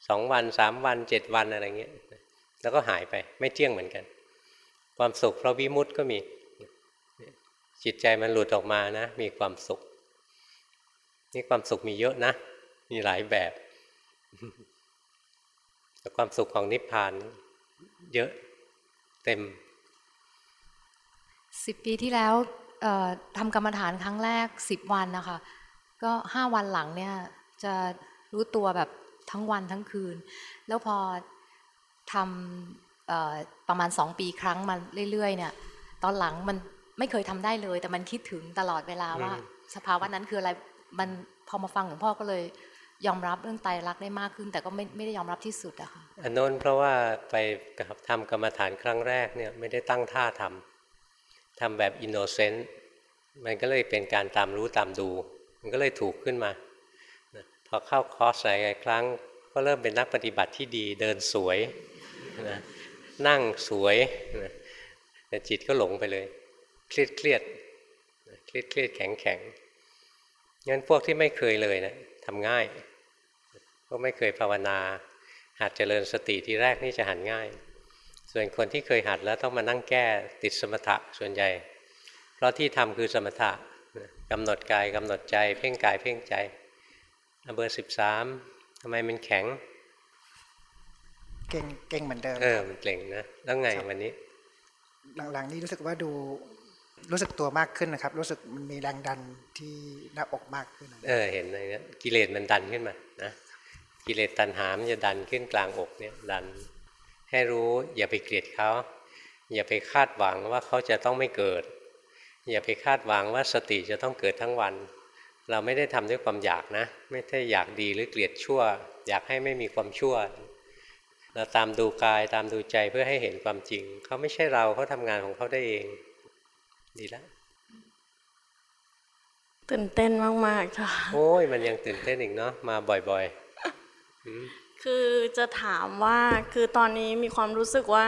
สองวันสามวันเจ็ดวันอะไรเงี้ยแล้วก็หายไปไม่เที่ยงเหมือนกัน ความสุขเพราะวิมุตต์ก็มีจิตใจมันหลุดออกมานะ มีความสุข นี่ความสุขมีเยอะนะ มีหลายแบบ แต่ความสุขของนิพพาน เยอะเต็มสิบปีที่แล้วเอ่อทำกรรมฐานครั้งแรกสิบวันนะคะก็ห้าวันหลังเนี่ยจะรู้ตัวแบบทั้งวันทั้งคืน แล้วพอทำเอ่อประมาณสองปีครั้งมาเรื่อยๆ เนี่ย ตอนหลังมันไม่เคยทำได้เลย แต่มันคิดถึงตลอดเวลาว่า สภาวะนั้นคืออะไรมันพอมาฟังหลวงพ่อก็เลย ยอมรับเรื่องไตรลักษณ์ได้มากขึ้น แต่ก็ไม่ไม่ได้ยอมรับที่สุดอะค่ะอันโน้นเพราะว่าไปทำกรรมฐานครั้งแรกเนี่ยไม่ได้ตั้งท่าทำทำแบบอินโนเซนต์มันก็เลยเป็นการตามรู้ตามดู มันก็เลยถูกขึ้นมาพอเข้าคอร์สหลายครั้ง ก็เริ่มเป็นนักปฏิบัติที่ดีเดินสวยนะนั่งสวยนะแต่จิตก็หลงไปเลย เครียดเครียดเครียดเครียดแข็งแข็งงั้นพวกที่ไม่เคยเลยนะทำง่าย กไม่เคยภาวนา หัดเจริญสติที่แรกนี่จะหัดง่าย ส่วนคนที่เคยหัดแล้วต้องมานั่งแก้ติดสมถะส่วนใหญ่ เพราะที่ทำคือสมถะกำหนดกายกำหนดใจ เพ่งกายเพ่งใจเบอร์สิบสามทำไมมันแข็ง เก่งเก่งเหมือนเดิมเออมันเกร็งนะแล้วไงวันนี้ หลังๆ นี้รู้สึกว่าดูรู้สึกตัวมากขึ้นนะครับ รู้สึกมันมีแรงดันที่หน้าอกมากขึ้น เออ เห็นอะไรเนี้ยกิเลสมันดันขึ้นมานะ กิเลสตัณหามันจะดันขึ้นกลางอกเนี่ยดัน ให้รู้อย่าไปเกลียดเขา อย่าไปคาดหวังว่าเขาจะต้องไม่เกิด อย่าไปคาดหวังว่าสติจะต้องเกิดทั้งวัน เราไม่ได้ทำด้วยความอยากนะ ไม่ใช่อยากดีหรือเกลียดชั่ว อยากให้ไม่มีความชั่ว เราตามดูกายตามดูใจเพื่อให้เห็นความจริง เขาไม่ใช่เราเขาทำงานของเขาได้เอง ดีแล้วตื่นเต้นมากๆค่ะ โอ้ยมันยังตื่นเต้นอีกเนาะมาบ่อยๆอืม คือจะถามว่าคือตอนนี้มีความรู้สึกว่า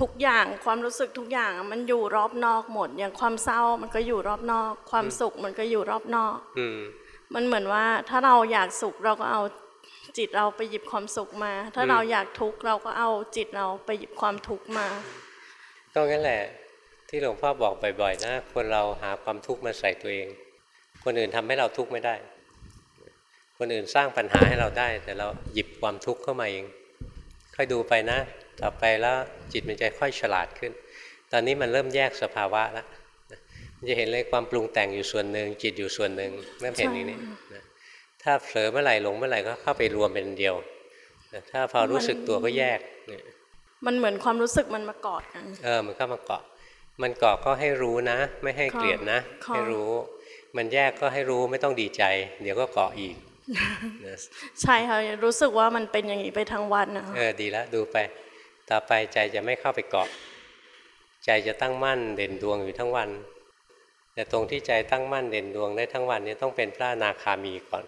ทุกอย่างความรู้สึกทุกอย่างอะมันอยู่รอบนอกหมด อย่างความเศร้ามันก็อยู่รอบนอก ความสุขมันก็อยู่รอบนอกอืมมันเหมือนว่าถ้าเราอยากสุขเราก็เอาจิตเราไปหยิบความสุขมา ถ้าอืมเราอยากทุกข์เราก็เอาจิตเราไปหยิบความทุกข์มาก็งั้นแหละ ที่หลวงพ่อบอกบ่อยๆนะคนเราหาความทุกข์มาใส่ตัวเอง คนอื่นทำให้เราทุกข์ไม่ได้ คนอื่นสร้างปัญหาให้เราได้ แต่เราหยิบความทุกข์เข้ามาเอง ค่อยดูไปนะ ต่อไปแล้วจิตมันจะค่อยฉลาดขึ้น ตอนนี้มันเริ่มแยกสภาวะแล้วมันจะเห็นเลยความปรุงแต่งอยู่ส่วนหนึ่งจิตอยู่ส่วนหนึ่งเริ่มเห็นอย่างนี้นะถ้าเผลอเมื่อไหร่หลงเมื่อไหร่ก็เข้าไปรวมเป็นเดียวแต่ถ้าพอรู้สึกตัวก็แยกเนี่ยมันเหมือนความรู้สึกมันมากอดกันเออมันเข้ามาเกาะ มันเกาะก็ให้รู้นะ ไม่ให้เกลียดนะค่ะให้รู้ มันแยกก็ให้รู้ไม่ต้องดีใจ เดี๋ยวก็เกาะอีกนะ ใช่ค่ะรู้สึกว่ามันเป็นอย่างนี้ไปทั้งวันนะคะเออดีแล้วดูไป ต่อไปใจจะไม่เข้าไปเกาะ ใจจะตั้งมั่นเด่นดวงอยู่ทั้งวัน แต่ตรงที่ใจตั้งมั่นเด่นดวงได้ทั้งวันนี้ต้องเป็นพระอนาคามีก่อน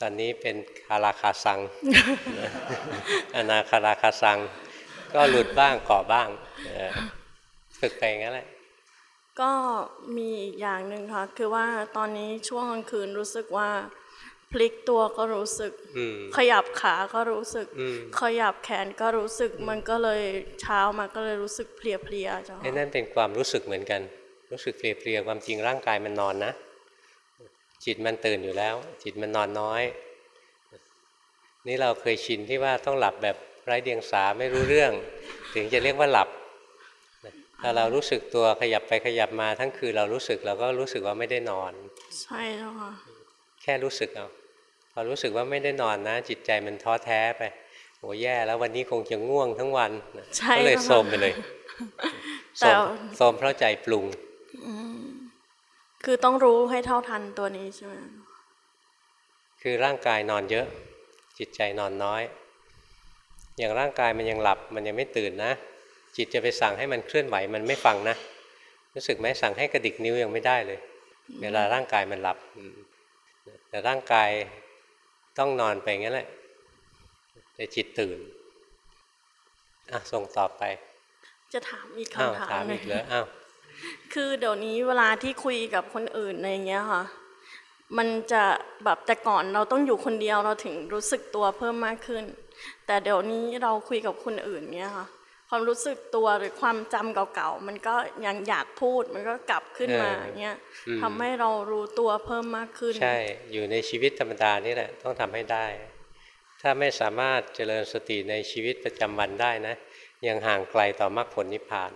ตอนนี้เป็นคาราคาซังอนาคาราคาซัง ก็หลุดบ้างเกาะบ้างฝึกไปงั้นแหละก็มีอีกอย่างหนึ่งค่ะ คือว่าตอนนี้ช่วงกลางคืนรู้สึกว่า พลิกตัวก็รู้สึก ขยับขาก็รู้สึก ขยับแขนก็รู้สึก มันก็เลยเช้ามาก็เลยรู้สึกเพลียๆจ้ะไอ้นั่นเป็นความรู้สึกเหมือนกัน รู้สึกเพลียๆความจริงร่างกายมันนอนนะ จิตมันตื่นอยู่แล้ว จิตมันนอนน้อย นี่เราเคยชินที่ว่าต้องหลับแบบไร้เดียงสาไม่รู้เรื่อง ถึงจะเรียกว่าหลับถ้าเรารู้สึกตัวขยับไปขยับมาทั้งคืนเรารู้สึกเราก็รู้สึกว่าไม่ได้นอน ใช่แล้วค่ะแค่รู้สึกเอา พอรู้สึกว่าไม่ได้นอนนะ จิตใจมันท้อแท้ไปโอ้แย่แล้ววันนี้คงจะง่วงทั้งวันก็เลยโทมไปเลยโทมโทมเพราะใจปรุงคือต้องรู้ให้เท่าทันตัวนี้ใช่ไหมคือร่างกายนอนเยอะ จิตใจนอนน้อย อย่างร่างกายมันยังหลับมันยังไม่ตื่นนะ จิตจะไปสั่งให้มันเคลื่อนไหวมันไม่ฟังนะ รู้สึกไหมสั่งให้กระดิกนิ้วยังไม่ได้เลย เวลาร่างกายมันหลับแต่ร่างกาย ต้องนอนไปงั้นแหละแต่จิตตื่นอะส่งต่อไป จะถามอีกอ้าวคำถามถามหนึ่อีงกแล้วอ้าวคือเดี๋ยวนี้เวลาที่คุยกับคนอื่นในเงี้ยค่ะ มันจะแบบแต่ก่อนเราต้องอยู่คนเดียวเราถึงรู้สึกตัวเพิ่มมากขึ้น แต่เดี๋ยวนี้เราคุยกับคนอื่นเงี้ยค่ะ ความรู้สึกตัวหรือความจำเก่าๆ มันก็ยังอยากพูดมันก็กลับขึ้นมาเงี้ยทำให้เรารู้ตัวเพิ่มมากขึ้น ใช่ อยู่ในชีวิตธรรมดานี่แหละต้องทำให้ได้ ถ้าไม่สามารถเจริญสติในชีวิตประจำวันได้นะ ยังห่างไกลต่อมรรคผลนิพพาน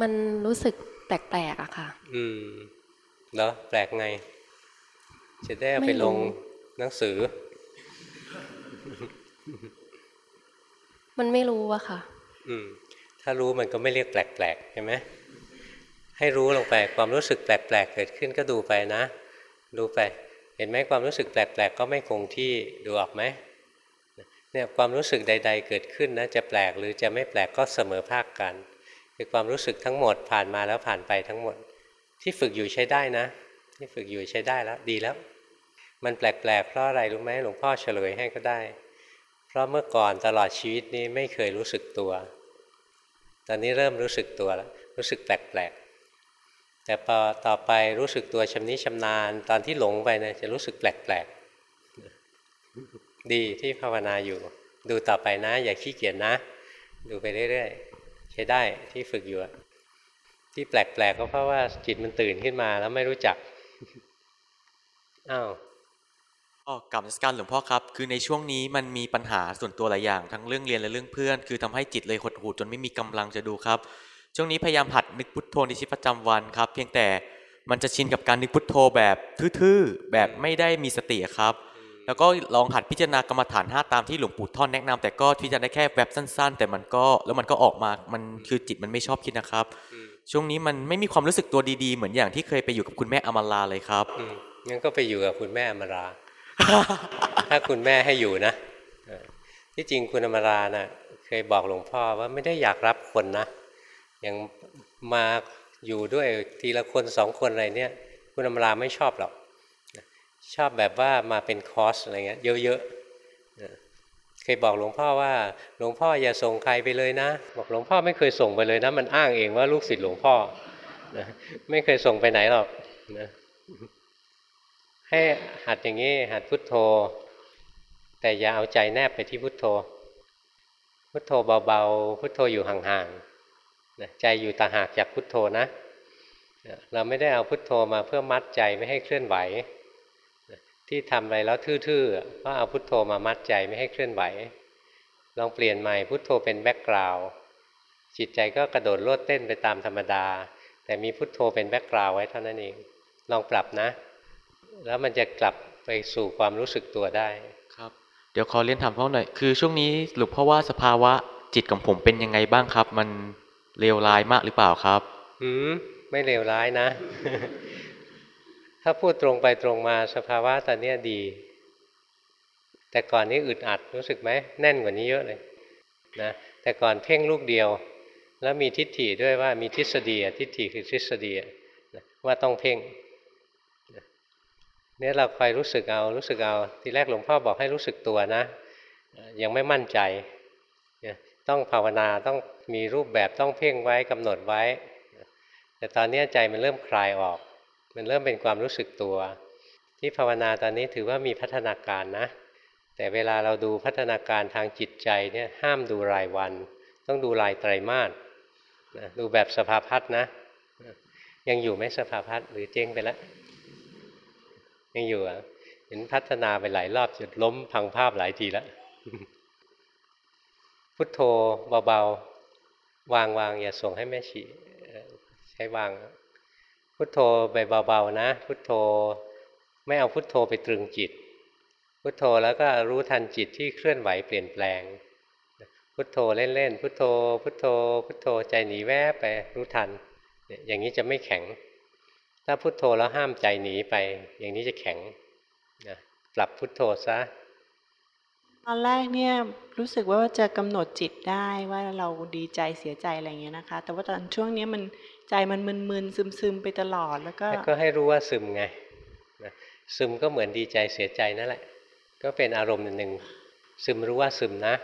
มันรู้สึกแปลกๆอะค่ะ อืมเหรอแปลกไง จะได้เอาไปไม่รู้ลงหนังสือ มันไม่รู้อะค่ะ อืม ถ้ารู้มันก็ไม่เรียกแปลกๆใช่ไหมให้รู้ลงไปความรู้สึกแปลกๆเกิดขึ้นก็ดูไปนะ ดูไป เห็นไหมความรู้สึกแปลกๆก็ไม่คงที่ดูออกไหมเนี่ยความรู้สึกใด ๆ เกิดขึ้นนะจะแปลกหรือจะไม่แปลกก็เสมอภาคกันคือความรู้สึกทั้งหมดผ่านมาแล้วผ่านไปทั้งหมด ที่ฝึกอยู่ใช้ได้นะ ที่ฝึกอยู่ใช้ได้แล้วดีแล้ว มันแปลกๆเพราะอะไรรู้ไหมหลวงพ่อเฉลยให้ก็ได้ ราะเมื่อก่อนตลอดชีวิตนี้ไม่เคยรู้สึกตัว ตอนนี้เริ่มรู้สึกตัวแล้วรู้สึกแปลกๆ แต่พอต่อไปรู้สึกตัวชำนิชำนาญ ตอนที่หลงไปเนี่ยจะรู้สึกแปลกๆ ดีที่ภาวนาอยู่ ดูต่อไปนะ อย่าขี้เกียจนะ ดูไปเรื่อยๆ ใช้ได้ที่ฝึกอยู่ ที่แปลกๆก็เพราะว่าจิตมันตื่นขึ้นมาแล้วไม่รู้จัก อ้าว ออกลับนมัสการหลวงพ่อครับ คือในช่วงนี้มันมีปัญหาส่วนตัวหลายอย่างทั้งเรื่องเรียนและเรื่องเพื่อน คือทำให้จิตเลยหดหู่จนไม่มีกำลังจะดูครับ ช่วงนี้พยายามหัดนึกพุทโธในชีวิตประจำวันครับ เพียงแต่มันจะชินกับการนึกพุทโธแบบทื่อๆแบบไม่ได้มีสติครับ แล้วก็ลองหัดพิจารณากรรมฐานห้าตามที่หลวงปู่ท่อนแนะนำแต่ก็พิจารณาได้แค่แบบสั้น ๆ แต่มันก็แล้วมันก็ออกมามันคือจิตมันไม่ชอบคิดนะครับ ช่วงนี้มันไม่มีความรู้สึกตัวดีๆ เหมือนอย่างที่เคยไปอยู่กับคุณแม่อมาราเลยครับงั้นก็ไปอยู่กับคุณแม่อมรา ถ้าคุณแม่ให้อยู่นะที่จริงคุณอมรานะ่ะเคยบอกหลวงพ่อว่าไม่ได้อยากรับคนนะอย่างมาอยู่ด้วยทีละคนสองคนอะไรเนี่ย คุณอมราไม่ชอบหรอกชอบแบบว่ามาเป็นคอร์สอะไรเงี้ยเยอะๆเออเคยบอกหลวงพ่อว่า หลวงพ่ออย่าส่งใครไปเลยนะ บอกหลวงพ่อไม่เคยส่งไปเลยนะ มันอ้างเองว่าลูกศิษย์หลวงพ่อนะไม่เคยส่งไปไหนหรอกนะ ให้หัดอย่างนี้หัดพุทโธ แต่อย่าเอาใจแนบไปที่พุทโธ พุทโธเบาๆ พุทโธอยู่ห่างๆนะใจอยู่ต่างหากจากพุทโธนะเราไม่ได้เอาพุทโธมาเพื่อมัดใจไม่ให้เคลื่อนไหว ที่ทำอะไรแล้วทื่อๆก็เอาพุทโธมามัดใจไม่ให้เคลื่อนไหว ลองเปลี่ยนใหม่พุทโธเป็น background จิตใจก็กระโดดโลดเต้นไปตามธรรมดา แต่มีพุทโธเป็น background ไว้เท่านั้นเอง ลองปรับนะ แล้วมันจะกลับไปสู่ความรู้สึกตัวได้ครับ เดี๋ยวขอเรียนถามพ่อหน่อยคือช่วงนี้หลวงพ่อว่าสภาวะจิตของผมเป็นยังไงบ้างครับ มันเลวร้ายมากหรือเปล่าครับอืมไม่เลวร้ายนะ ถ้าพูดตรงไปตรงมาสภาวะตอนเนี้ยดี แต่ก่อนนี้อึดอัดรู้สึกไหมแน่นกว่านี้เยอะเลยนะแต่ก่อนเพ่งลูกเดียว แล้วมีทิฏฐิด้วยว่ามีทฤษฎีทิฏฐิคือทฤษฎีว่าต้องเพ่งเนี่ยเราคอยรู้สึกเอารู้สึกเอาทีแรกหลวงพ่อบอกให้รู้สึกตัวนะ ยังไม่มั่นใจ ต้องภาวนาต้องมีรูปแบบต้องเพ่งไว้กำหนดไว้ แต่ตอนนี้ใจมันเริ่มคลายออก มันเริ่มเป็นความรู้สึกตัว ที่ภาวนาตอนนี้ถือว่ามีพัฒนาการนะ แต่เวลาเราดูพัฒนาการทางจิตใจเนี่ยห้ามดูรายวัน ต้องดูรายไตรมาสดูแบบสภาพัฒนะ ยังอยู่ไหมสภาพัฒหรือเจ๊งไปแล้ว ยังอยู่อะเห็นพัฒนาไปหลายรอบจนล้มพังภาพหลายทีแล้วพุทโธเบาๆวางวางอย่าส่งให้แม่ชีใช้วาง พุทโธไปเบาๆนะ พุทโธไม่เอาพุทโธไปตรึงจิต พุทโธแล้วก็รู้ทันจิตที่เคลื่อนไหวเปลี่ยนแปลง พุทโธเล่นๆพุทโธ พุทโธ พุทโธใจหนีแวบไปรู้ทัน อย่างนี้จะไม่แข็ง ถ้าพุทโธแล้วห้ามใจหนีไป อย่างนี้จะแข็งนะปรับพุทโธซะตอนแรกเนี่ยรู้สึกว่าจะกำหนดจิตได้ว่าเราดีใจเสียใจอะไรเงี้ยนะคะ แต่ว่าตอนช่วงนี้มันใจมันมึนๆซึมๆไปตลอดแล้วก็ก็ให้รู้ว่าซึมไงซึมก็เหมือนดีใจเสียใจนั่นแหละ ก็เป็นอารมณ์หนึ่งซึมรู้ว่าซึมนะ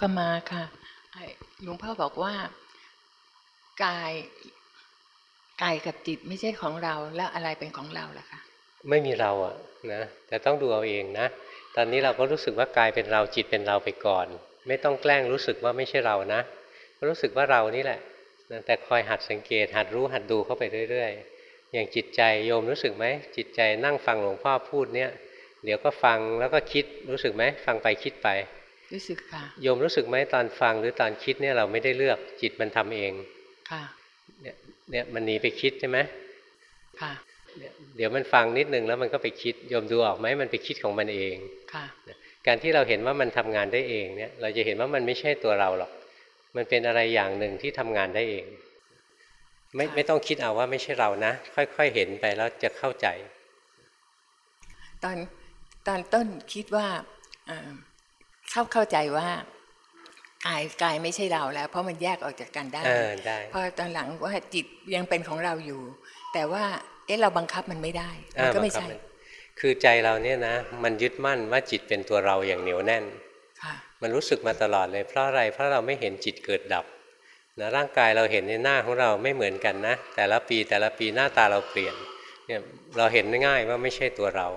ก็มาค่ะหลวงพ่อบอกว่า กายกายกับจิตไม่ใช่ของเราแล้วอะไรเป็นของเราล่ะคะไม่มีเราอะนะแต่ต้องดูเอาเองนะ ตอนนี้เราก็รู้สึกว่ากายเป็นเราจิตเป็นเราไปก่อน ไม่ต้องแกล้งรู้สึกว่าไม่ใช่เรานะ รู้สึกว่าเรานี่แหละนะแต่คอยหัดสังเกต หัดรู้หัดดูเข้าไปเรื่อยๆ อย่างจิตใจโยมรู้สึกไหมจิตใจนั่งฟังหลวงพ่อพูดเนี่ย เดี๋ยวก็ฟังแล้วก็คิดรู้สึกไหมฟังไปคิดไป รู้สึกค่ะโยมรู้สึกไหมตอนฟังหรือตอนคิดเนี่ยเราไม่ได้เลือกจิตมันทำเอง ค่ะเนี่ยเนี่ยมันหนีไปคิดใช่ไหมค่ะเดี๋ยวมันฟังนิดนึงแล้วมันก็ไปคิดโยมดูออกไหมมันไปคิดของมันเองค่ะการที่เราเห็นว่ามันทำงานได้เองเนี่ย เราจะเห็นว่ามันไม่ใช่ตัวเราหรอก มันเป็นอะไรอย่างหนึ่งที่ทำงานได้เอง ไม่ไม่ต้องคิดเอาว่าไม่ใช่เรานะ ค่อยๆเห็นไปแล้วจะเข้าใจ ตอนตอนต้นคิดว่าเข้าเข้าใจว่า กายกายไม่ใช่เราแล้ว เพราะมันแยกออกจากกันได้พอตอนหลังว่าจิตยังเป็นของเราอยู่ แต่ว่าเอ๊ะเราบังคับมันไม่ได้มันก็ไม่ใช่ คือใจเราเนี่ยนะ มันยึดมั่นว่าจิตเป็นตัวเราอย่างเหนียวแน่นมันรู้สึกมาตลอดเลยเพราะอะไรเพราะเราไม่เห็นจิตเกิดดับนะร่างกายเราเห็นในหน้าของเราไม่เหมือนกันนะ แต่ละปีแต่ละปีหน้าตาเราเปลี่ยนเนี่ยเราเห็นง่ายว่าไม่ใช่ตัวเรา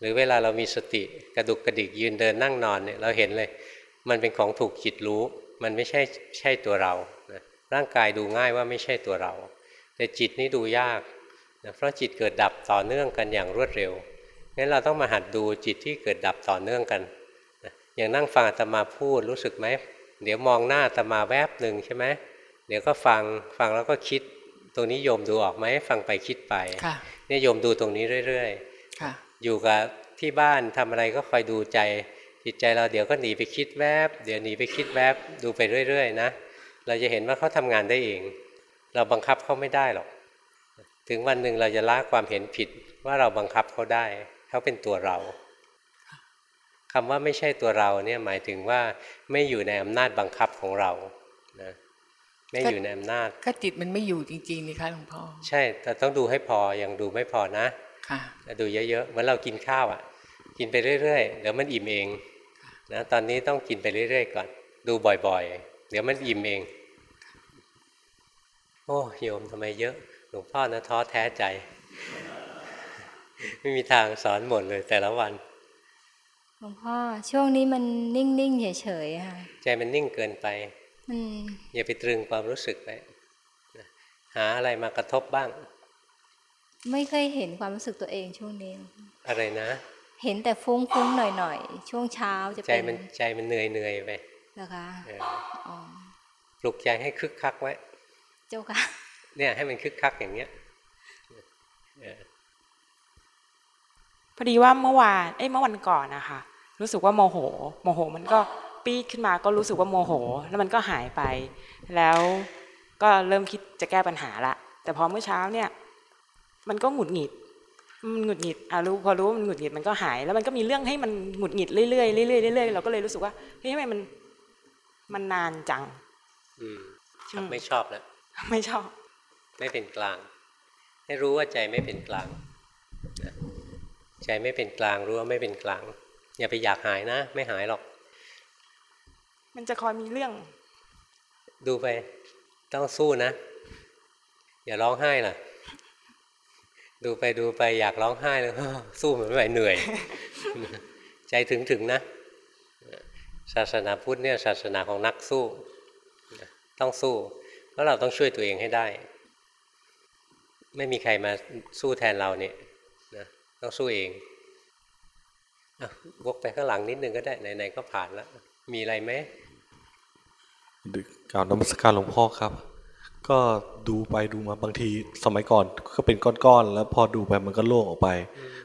หรือเวลาเรามีสติกระดุกกระดิกยืนเดินนั่งนอนเนี่ยเราเห็นเลย มันเป็นของถูกจิตรู้ มันไม่ใช่ใช่ตัวเรานะร่างกายดูง่ายว่าไม่ใช่ตัวเรา แต่จิตนี่ดูยากนะเพราะจิตเกิดดับต่อเนื่องกันอย่างรวดเร็วงั้นเราต้องมาหัดดูจิตที่เกิดดับต่อเนื่องกันนะอย่างนั่งฟังอาตมาพูดรู้สึกไหมเดี๋ยวมองหน้าอาตมาแวบหนึ่งใช่ไหมเดี๋ยวก็ฟังฟังแล้วก็คิดตรงนี้โยมดูออกไหมฟังไปคิดไปนี่โยมดูตรงนี้เรื่อยๆอยู่กับที่บ้านทำอะไรก็คอยดูใจ จิตใจเราเดี๋ยวก็หนีไปคิดแวบ เดี๋ยวหนีไปคิดแวบดูไปเรื่อยๆนะ เราจะเห็นว่าเขาทำงานได้เอง เราบังคับเขาไม่ได้หรอก ถึงวันหนึ่งเราจะละความเห็นผิดว่าเราบังคับเขาได้เขาเป็นตัวเราคำว่าไม่ใช่ตัวเราเนี่ยหมายถึงว่าไม่อยู่ในอำนาจบังคับของเรานะไม่อยู่ในอำนาจก็จิตมันไม่อยู่จริงๆนี่คะหลวงพ่อใช่ แต่ต้องดูให้พอยังดูไม่พอนะ ค่ะดูเยอะๆเหมือนเรากินข้าวอะ กินไปเรื่อยๆเดี๋ยวมันอิ่มเอง นะตอนนี้ต้องกินไปเรื่อยๆก่อน ดูบ่อยๆ เดี๋ยวมันอิ่มเอง โอ้โยมทำไมเยอะ หลวงพ่อนะท้อแท้ใจ ไม่มีทางสอนหมดเลยแต่ละวันหลวงพ่อช่วงนี้มันนิ่งๆเฉยๆค่ะใจมันนิ่งเกินไปอย่าไปตรึงความรู้สึกไปหาอะไรมากระทบบ้าง ไม่เคยเห็นความรู้สึกตัวเองช่วงนี้ อะไรนะ เห็นแต่ฟุ้งๆหน่อยๆช่วงเช้าจะเป็นใจมันใจมันเหนื่อยเหนื่อยไปนะคะปลุกใจให้คึกคักไว้ เจ้าค่ะ เนี่ยให้มันคึกคักอย่างเนี้ยพอดีว่าเมื่อวานเอ้เมื่อวันก่อนนะคะรู้สึกว่าโมโห โมโห มันก็ปีขึ้นมาก็รู้สึกว่าโมโห แล้วมันก็หายไป แล้วก็เริ่มคิดจะแก้ปัญหาละ แต่พอเมื่อเช้าเนี่ย มันก็หงุดหงิด มันหงุดหงิดอะรู้พอรู้มันหงุดหงิดมันก็หาย แล้วมันก็มีเรื่องให้มันหงุดหงิดเรื่อยๆเรื่อยๆเรื่อยๆเราก็เลยรู้สึกว่าเฮ้ยทำไมมันมันนานจัง อืมชักไม่ชอบแล้วไม่ชอบ ไม่เป็นกลาง ให้รู้ว่าใจไม่เป็นกลางใจไม่เป็นกลางรู้ว่าไม่เป็นกลาง อย่าไปอยากหายนะ ไม่หายหรอก มันจะคอยมีเรื่อง ดูไป ต้องสู้นะ อย่าร้องไห้ล่ะ ดูไปดูไปอยากร้องไห้เลยสู้เหมือนไหวเหนื่อย ใจถึงถึงนะศาสนาพุทธเนี่ยศาสนาของนักสู้ ต้องสู้ แล้วเราต้องช่วยตัวเองให้ได้ ไม่มีใครมาสู้แทนเราเนี่ยนะต้องสู้เองอวกไปข้างหลังนิดนึงก็ได้ไหนๆก็ผ่านแล้ว มีอะไรไหมกล่าวนมัสการหลวงพ่อครับ ก็ดูไปดูมาบางทีสมัยก่อนก็เป็นก้อนๆแล้วพอดูไปมันก็โล่งออกไป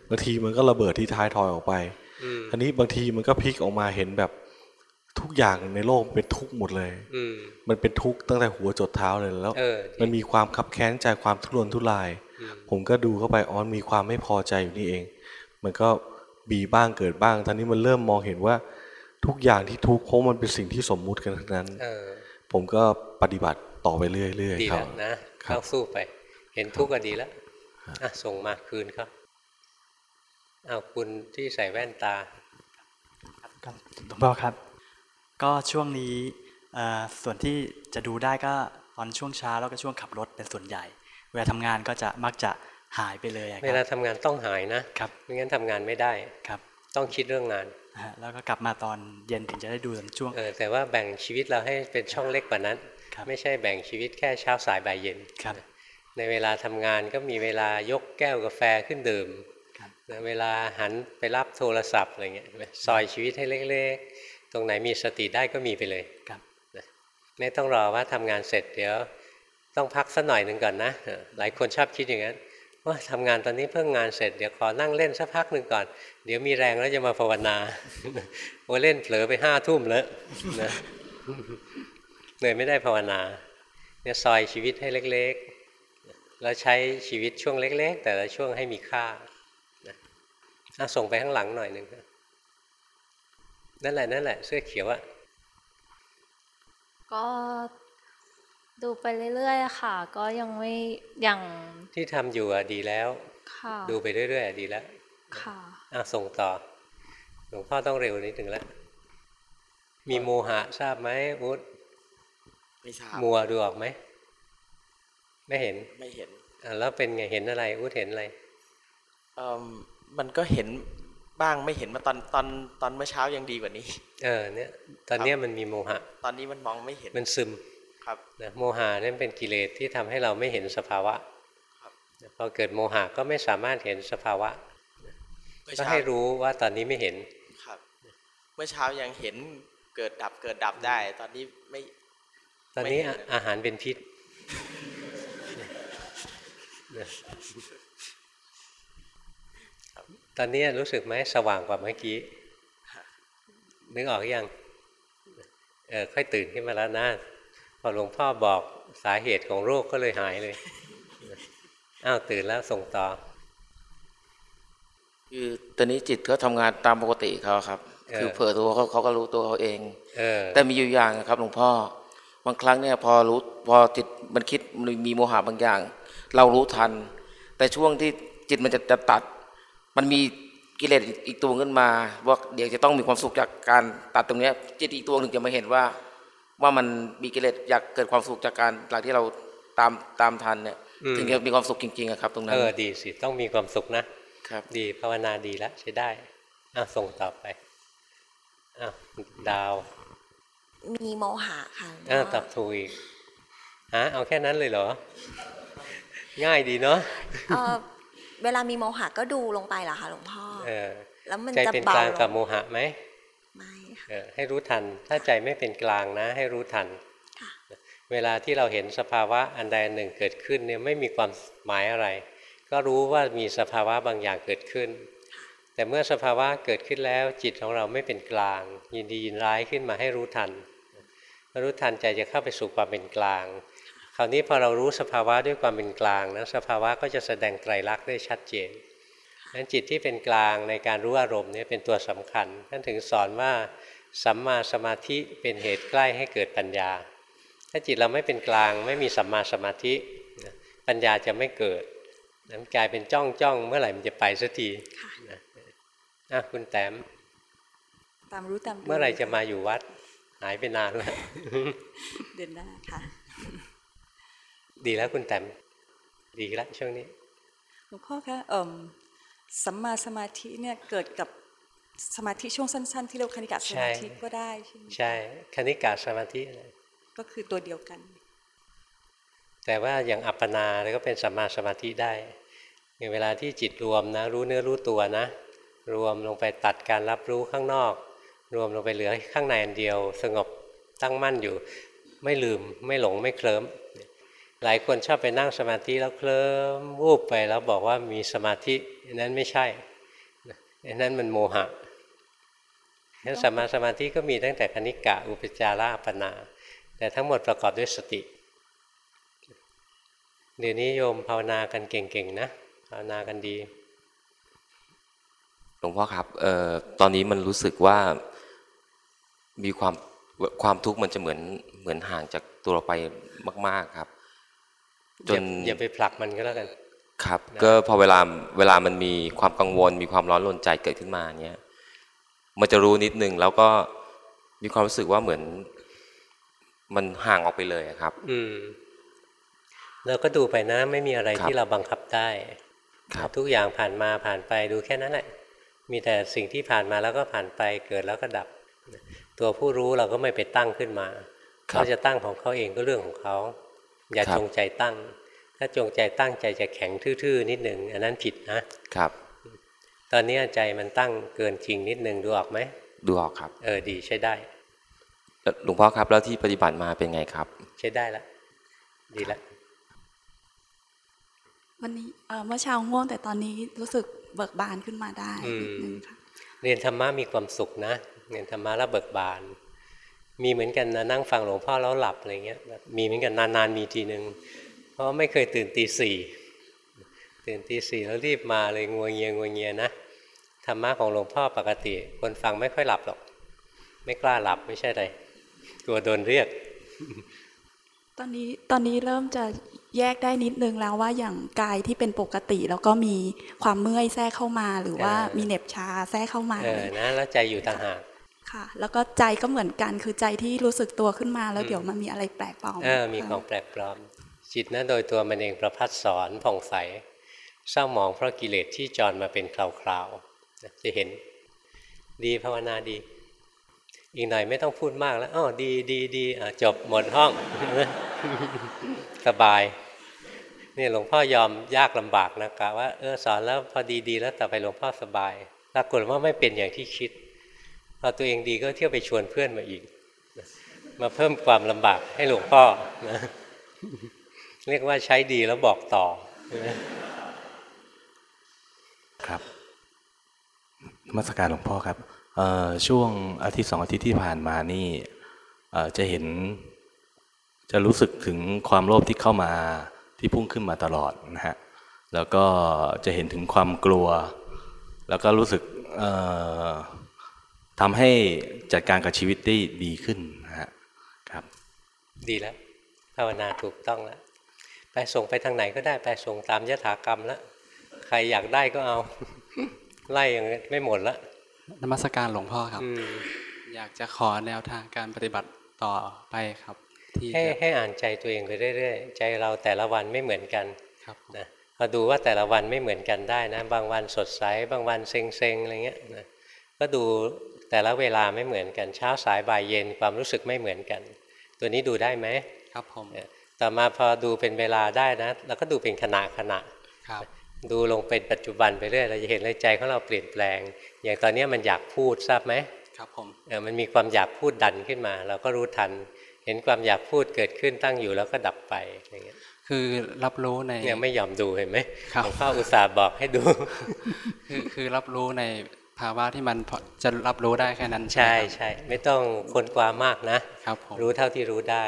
บางทีมันก็ระเบิดที่ท้ายทอยออกไปอันนี้บางทีมันก็พลิกออกมาเห็นแบบทุกอย่างในโลกเป็นทุกข์หมดเลยมันเป็นทุกข์ตั้งแต่หัวจดเท้าเลยแล้วมันมีความคับแค้นใจความทุรนทุราย ผมก็ดูเข้าไปอ๋อมีความไม่พอใจอยู่นี่เอง มันก็บีบ้างเกิดบ้างตอนนี้มันเริ่มมองเห็นว่าทุกอย่างที่ทุกข์เพราะมันเป็นสิ่งที่สมมุติกันทั้งนั้นผมก็ปฏิบัติ ต่อไปเรื่อยๆดีแล้วนะเข้าสู้ไป เห็นทุกข์ก็ดีแล้วอะส่งมาคืนครับเอาคุณที่ใส่แว่นตาหลวงพ่อครับ ก็ช่วงนี้ส่วนที่จะดูได้ก็ตอนช่วงเช้าแล้วก็ช่วงขับรถเป็นส่วนใหญ่ เวลาทำงานก็จะมักจะหายไปเลยเวลาทำงานต้องหายนะครับไม่งั้นทำงานไม่ได้ครับ ต้องคิดเรื่องงานแล้วก็กลับมาตอนเย็นถึงจะได้ดูตอนช่วงเออแต่ว่าแบ่งชีวิตเราให้เป็นช่องเล็กกว่านั้น ไม่ใช่แบ่งชีวิตแค่เช้าสายบ่ายเย็นในเวลาทำงานก็มีเวลายกแก้วกาแฟขึ้นดื่มเวลาหันไปรับโทรศัพท์อะไรเงี้ยซอยชีวิตให้เล็กๆ ตรงไหนมีสติได้ก็มีไปเลยไม่ต้องรอว่าทำงานเสร็จเดี๋ยวต้องพักสักหน่อยหนึ่งก่อนนะ หลายคนชอบคิดอย่างนั้นว่าทำงานตอนนี้เพิ่งงานเสร็จเดี๋ยวขอนั่งเล่นสักพักหนึ่งก่อน เดี๋ยวมีแรงแล้วจะมาภาวนาโอเล่นเผลอไปห้าทุ่มแล้วนะ เหนื่อยไม่ได้ภาวนาเนี่ยซอยชีวิตให้เล็กๆ แล้วใช้ชีวิตช่วงเล็ก ๆ แต่ละช่วงให้มีค่านะส่งไปข้างหลังหน่อยหนึ่งนั่นแหละนั่นแหละ เสื้อเขียวอะก็ดูไปเรื่อยๆค่ะ ก็ยังไม่ยังที่ทำอยู่อะดีแล้วดูไปเรื่อยๆดีแล้วค่ะอะส่งต่อหลวงพ่อต้องเร็วนิดนึงแล้วมีโมหะทราบไหมอุด ไม่ทราบมัวดูออกไหมไม่เห็นไม่เห็นอ่าแล้วเป็นไงเห็นอะไรอุดเห็นอะไรเอ่อมันก็เห็นบ้างไม่เห็นมาตอนตอนตอนเมื่อเช้ายังดีกว่านี้ เออเนี่ย ตอนนี้มันมีโมหะ ตอนนี้มันมองไม่เห็นมันซึมครับนะโมหะนั่นเป็นกิเลสที่ทำให้เราไม่เห็นสภาวะพอเกิดโมหะก็ไม่สามารถเห็นสภาวะก็ให้รู้ว่าตอนนี้ไม่เห็นครับ เมื่อเช้ายังเห็นเกิดดับเกิดดับได้ ตอนนี้ไม่ ตอนนี้อาหารเป็นพิษตอนนี้รู้สึกไหมสว่างกว่าเมื่อกี้ นึกออกอยังเออค่อยตื่นขึ้นมาแล้วนะ พอหลวงพ่อบอกสาเหตุของโรคก็เลยหายเลยอ้าวตื่นแล้วส่งต่อ คือตอนนี้จิตเขาทางานตามปกติเขาครับ คือเผลอตัวเขาเขาก็รู้ตัวเขาเองแต่มีอยู่อย่างครับ หลวงพ่อ บางครั้งเนี่ยพอรู้พอจิตมันคิดมันมีโมหะบางอย่าง เรารู้ทัน แต่ช่วงที่จิตมันจะจะตัด มันมีกิเลสอีกตัวขึ้นมา ว่าเดี๋ยวจะต้องมีความสุขจากการตัดตรงนี้จิตอีกตัวหนึ่งจะมาเห็นว่า ว่ามันมีกิเลสอยากเกิดความสุขจากการหลังที่เราตามตามทันเนี่ยถึงจะมีความสุขจริงๆครับ ตรงนั้นเออดีสิต้องมีความสุขนะครับ ดีภาวนาดีแล้วใช้ได้อะส่งต่อไปอะดาว มีโมหะค่ะอ่าตอบถูกอีกฮะเอาแค่นั้นเลยเหรอ ง่ายดีเนาะเวลามีโมหะก็ดูลงไปเหรอคะหลวงพ่อแล้วมันจะเป็นกลางกับโมหะไหมไม่ค่ะให้รู้ทัน ถ้าใจไม่เป็นกลางนะ ให้รู้ทันเวลาที่เราเห็นสภาวะอันใดหนึ่งเกิดขึ้นเนี่ยไม่มีความหมายอะไร ก็รู้ว่ามีสภาวะบางอย่างเกิดขึ้น แต่เมื่อสภาวะเกิดขึ้นแล้วจิตของเราไม่เป็นกลาง ยินดียินร้ายขึ้นมาให้รู้ทัน รู้ทันใจจะเข้าไปสู่ความเป็นกลาง คราวนี้พอเรารู้สภาวะด้วยความเป็นกลางนะสภาวะก็จะแสดงไตรลักษณ์ได้ชัดเจนนั้นจิตที่เป็นกลางในการรู้อารมณ์นี่เป็นตัวสำคัญท่านถึงสอนว่าสัมมาสมาธิเป็นเหตุใกล้ให้เกิดปัญญา ถ้าจิตเราไม่เป็นกลางไม่มีสัมมาสมาธิปัญญาจะไม่เกิดนั้นกลายเป็นจ้องจ้องเมื่อไหร่มันจะไปสักทีนะคุณแต้มตามรู้ตามเมื่อไหร่จะมาอยู่วัดหายไปนานแล้วเดือนหน้าค่ะ ดีแล้วคุณแต้มดีแล้วช่วงนี้หลวงพ่อคะเอ่อสัมมาสมาธิเนี่ยเกิดกับสมาธิช่วงสั้น ๆ ที่เรียกคณิกาสมาธิก็ได้ใช่ไหมใช่คณิกาสมาธิก็คือตัวเดียวกัน แต่ว่าอย่างอัปปนาแล้วก็เป็นสัมมาสมาธิได้อย่างเวลาที่จิตรวมนะ รู้เนื้อรู้ตัวนะ รวมลงไปตัดการรับรู้ข้างนอก รวมลงไปเหลือข้างในอันเดียว สงบตั้งมั่นอยู่ ไม่ลืมไม่หลงไม่เคลิ้มหลายคนชอบไปนั่งสมาธิแล้วเคลิ้มวูบไปแล้วบอกว่ามีสมาธินั้นไม่ใช่นั้นมันโมหะนั้นสัมมาสมาธิก็มีตั้งแต่คณิกะอุปจาระปนาแต่ทั้งหมดประกอบด้วยสติเดี๋ยวนี้โยมภาวนากันเก่งๆนะภาวนากันดี หลวงพ่อครับออตอนนี้มันรู้สึกว่า มีความความทุกข์มันจะเหมือนเหมือนห่างจากตัวเราไปมาก ๆครับ จนอย่าไปผลักมันก็แล้วกัน ครับ ก็พอเวลาเวลามันมีความกังวล มีความร้อนรนใจเกิดขึ้นมาเนี่ยมันจะรู้นิดนึงแล้วก็มีความรู้สึกว่าเหมือน มันห่างออกไปเลยครับ อืมเราก็ดูไปนะไม่มีอะไรที่เราบังคับได้ทุกอย่างผ่านมาผ่านไปดูแค่นั้นแหละ มีแต่สิ่งที่ผ่านมาแล้วก็ผ่านไปเกิดแล้วก็ดับ ตัวผู้รู้เราก็ไม่ไปตั้งขึ้นมาเขาจะตั้งของเขาเองก็เรื่องของเขา อย่าจงใจตั้ง ถ้าจงใจตั้งใจจะแข็งทื่อๆนิดหนึ่งอันนั้นผิดนะครับ ตอนนี้ใจมันตั้งเกินจริงนิดนึงดูออกไหมดูออกครับ เออดีใช้ได้หลวงพ่อครับแล้วที่ปฏิบัติมาเป็นไงครับ ใช้ได้ละดีละวันนี้เมื่อเช้าง่วงแต่ตอนนี้รู้สึกเบิกบานขึ้นมาได้นึงค่ะเรียนธรรมะมีความสุขนะ เรียนธรรมะแล้วเบิกบาน มีเหมือนกันนะนั่งฟังหลวงพ่อแล้วหลับอะไรเงี้ยมีเหมือนกันนานๆมีทีหนึ่งเพราะไม่เคยตื่นตีสี่ตื่นตีสี่แล้วรีบมาเลยงัวเงียงัวเงียนะธรรมะของหลวงพ่อปกติ คนฟังไม่ค่อยหลับหรอก ไม่กล้าหลับไม่ใช่ไรกลัวโดนเรียก ตอนนี้ตอนนี้เริ่มจะแยกได้นิดนึงแล้วว่าอย่างกายที่เป็นปกติ แล้วก็มีความเมื่อยแทรกเข้ามา หรือว่ามีเหน็บชาแทรกเข้ามาเออนะแล้วใจอยู่ต่างหาก ค่ะ แล้วก็ใจก็เหมือนกัน คือใจที่รู้สึกตัวขึ้นมาแล้วเดี๋ยวมันมีอะไรแปลกปลอมเออมีของแปลกปลอม จิตนะโดยตัวมันเองประพัดสอนผ่องใสเศร้าหมองเพราะกิเลสที่จรมาเป็นคราวๆจะเห็นดีภาวนาดี อีกหน่อยไม่ต้องพูดมากแล้วอ๋อดีดีดีจบหมดห้อง สบายนี่หลวงพ่อยอมยากลำบากนะกะว่าเออสอนแล้วพอดีๆแล้วต่อไปหลวงพ่อสบายปรากฏว่าไม่เป็นอย่างที่คิดพ อตัวเองดีก็เที่ยวไปชวนเพื่อนมาอีก มาเพิ่มความลำบากให้หลวงพ่อนะเรียกว่าใช้ดีแล้วบอกต่อ ครับมาสการหลวงพ่อครับช่วงอาทิตย์สองอาทิตย์ที่ผ่านมานี่จะเห็น จะรู้สึกถึงความโลภที่เข้ามาที่พุ่งขึ้นมาตลอดนะฮะแล้วก็จะเห็นถึงความกลัว แล้วก็รู้สึก ทำให้จัดการกับชีวิตได้ดีขึ้นนะฮะครับ ดีแล้วภาวนาถูกต้องแล้วไปส่งไปทางไหนก็ได้ไปส่งตามยถากรรมแล้วใครอยากได้ก็เอา ไล่ยังไม่หมดละนมัสการหลวงพ่อครับ อยากจะขอแนวทางการปฏิบัติต่อไปครับให้ให้อ่านใจตัวเองไปเรื่อยๆใจเราแต่ละวันไม่เหมือนกันนะพอดูว่าแต่ละวันไม่เหมือนกันได้นะ บางวันสดใส บางวันเซ็งๆอะไรเงี้ยนะก็ดู แต่ละเวลาไม่เหมือนกันเช้าสายบ่ายเย็นความรู้สึกไม่เหมือนกัน ตัวนี้ดูได้ไหมครับผมต่อมาพอดูเป็นเวลาได้นะแล้วก็ดูเป็นขณะขณะดูลงเป็นปัจจุบันไปเรื่อยเราจะเห็นเลยใจของเราเปลี่ยนแปลง อย่างตอนนี้มันอยากพูดทราบไหมครับผมเออมันมีความอยากพูดดันขึ้นมา เราก็รู้ทัน เห็นความอยากพูดเกิดขึ้นตั้งอยู่แล้วก็ดับไปอย่างเงี้ยคือรับรู้ในเนี่ยไม่ยอมดูเห็นไหมหลวงพ่ออุตส่าห์บอกให้ดู คือคือรับรู้ใน ภาวะที่มันจะรับรู้ได้แค่นั้นใช่ใช่ไม่ต้องคนกว่ามากนะครับผมรู้เท่าที่รู้ได้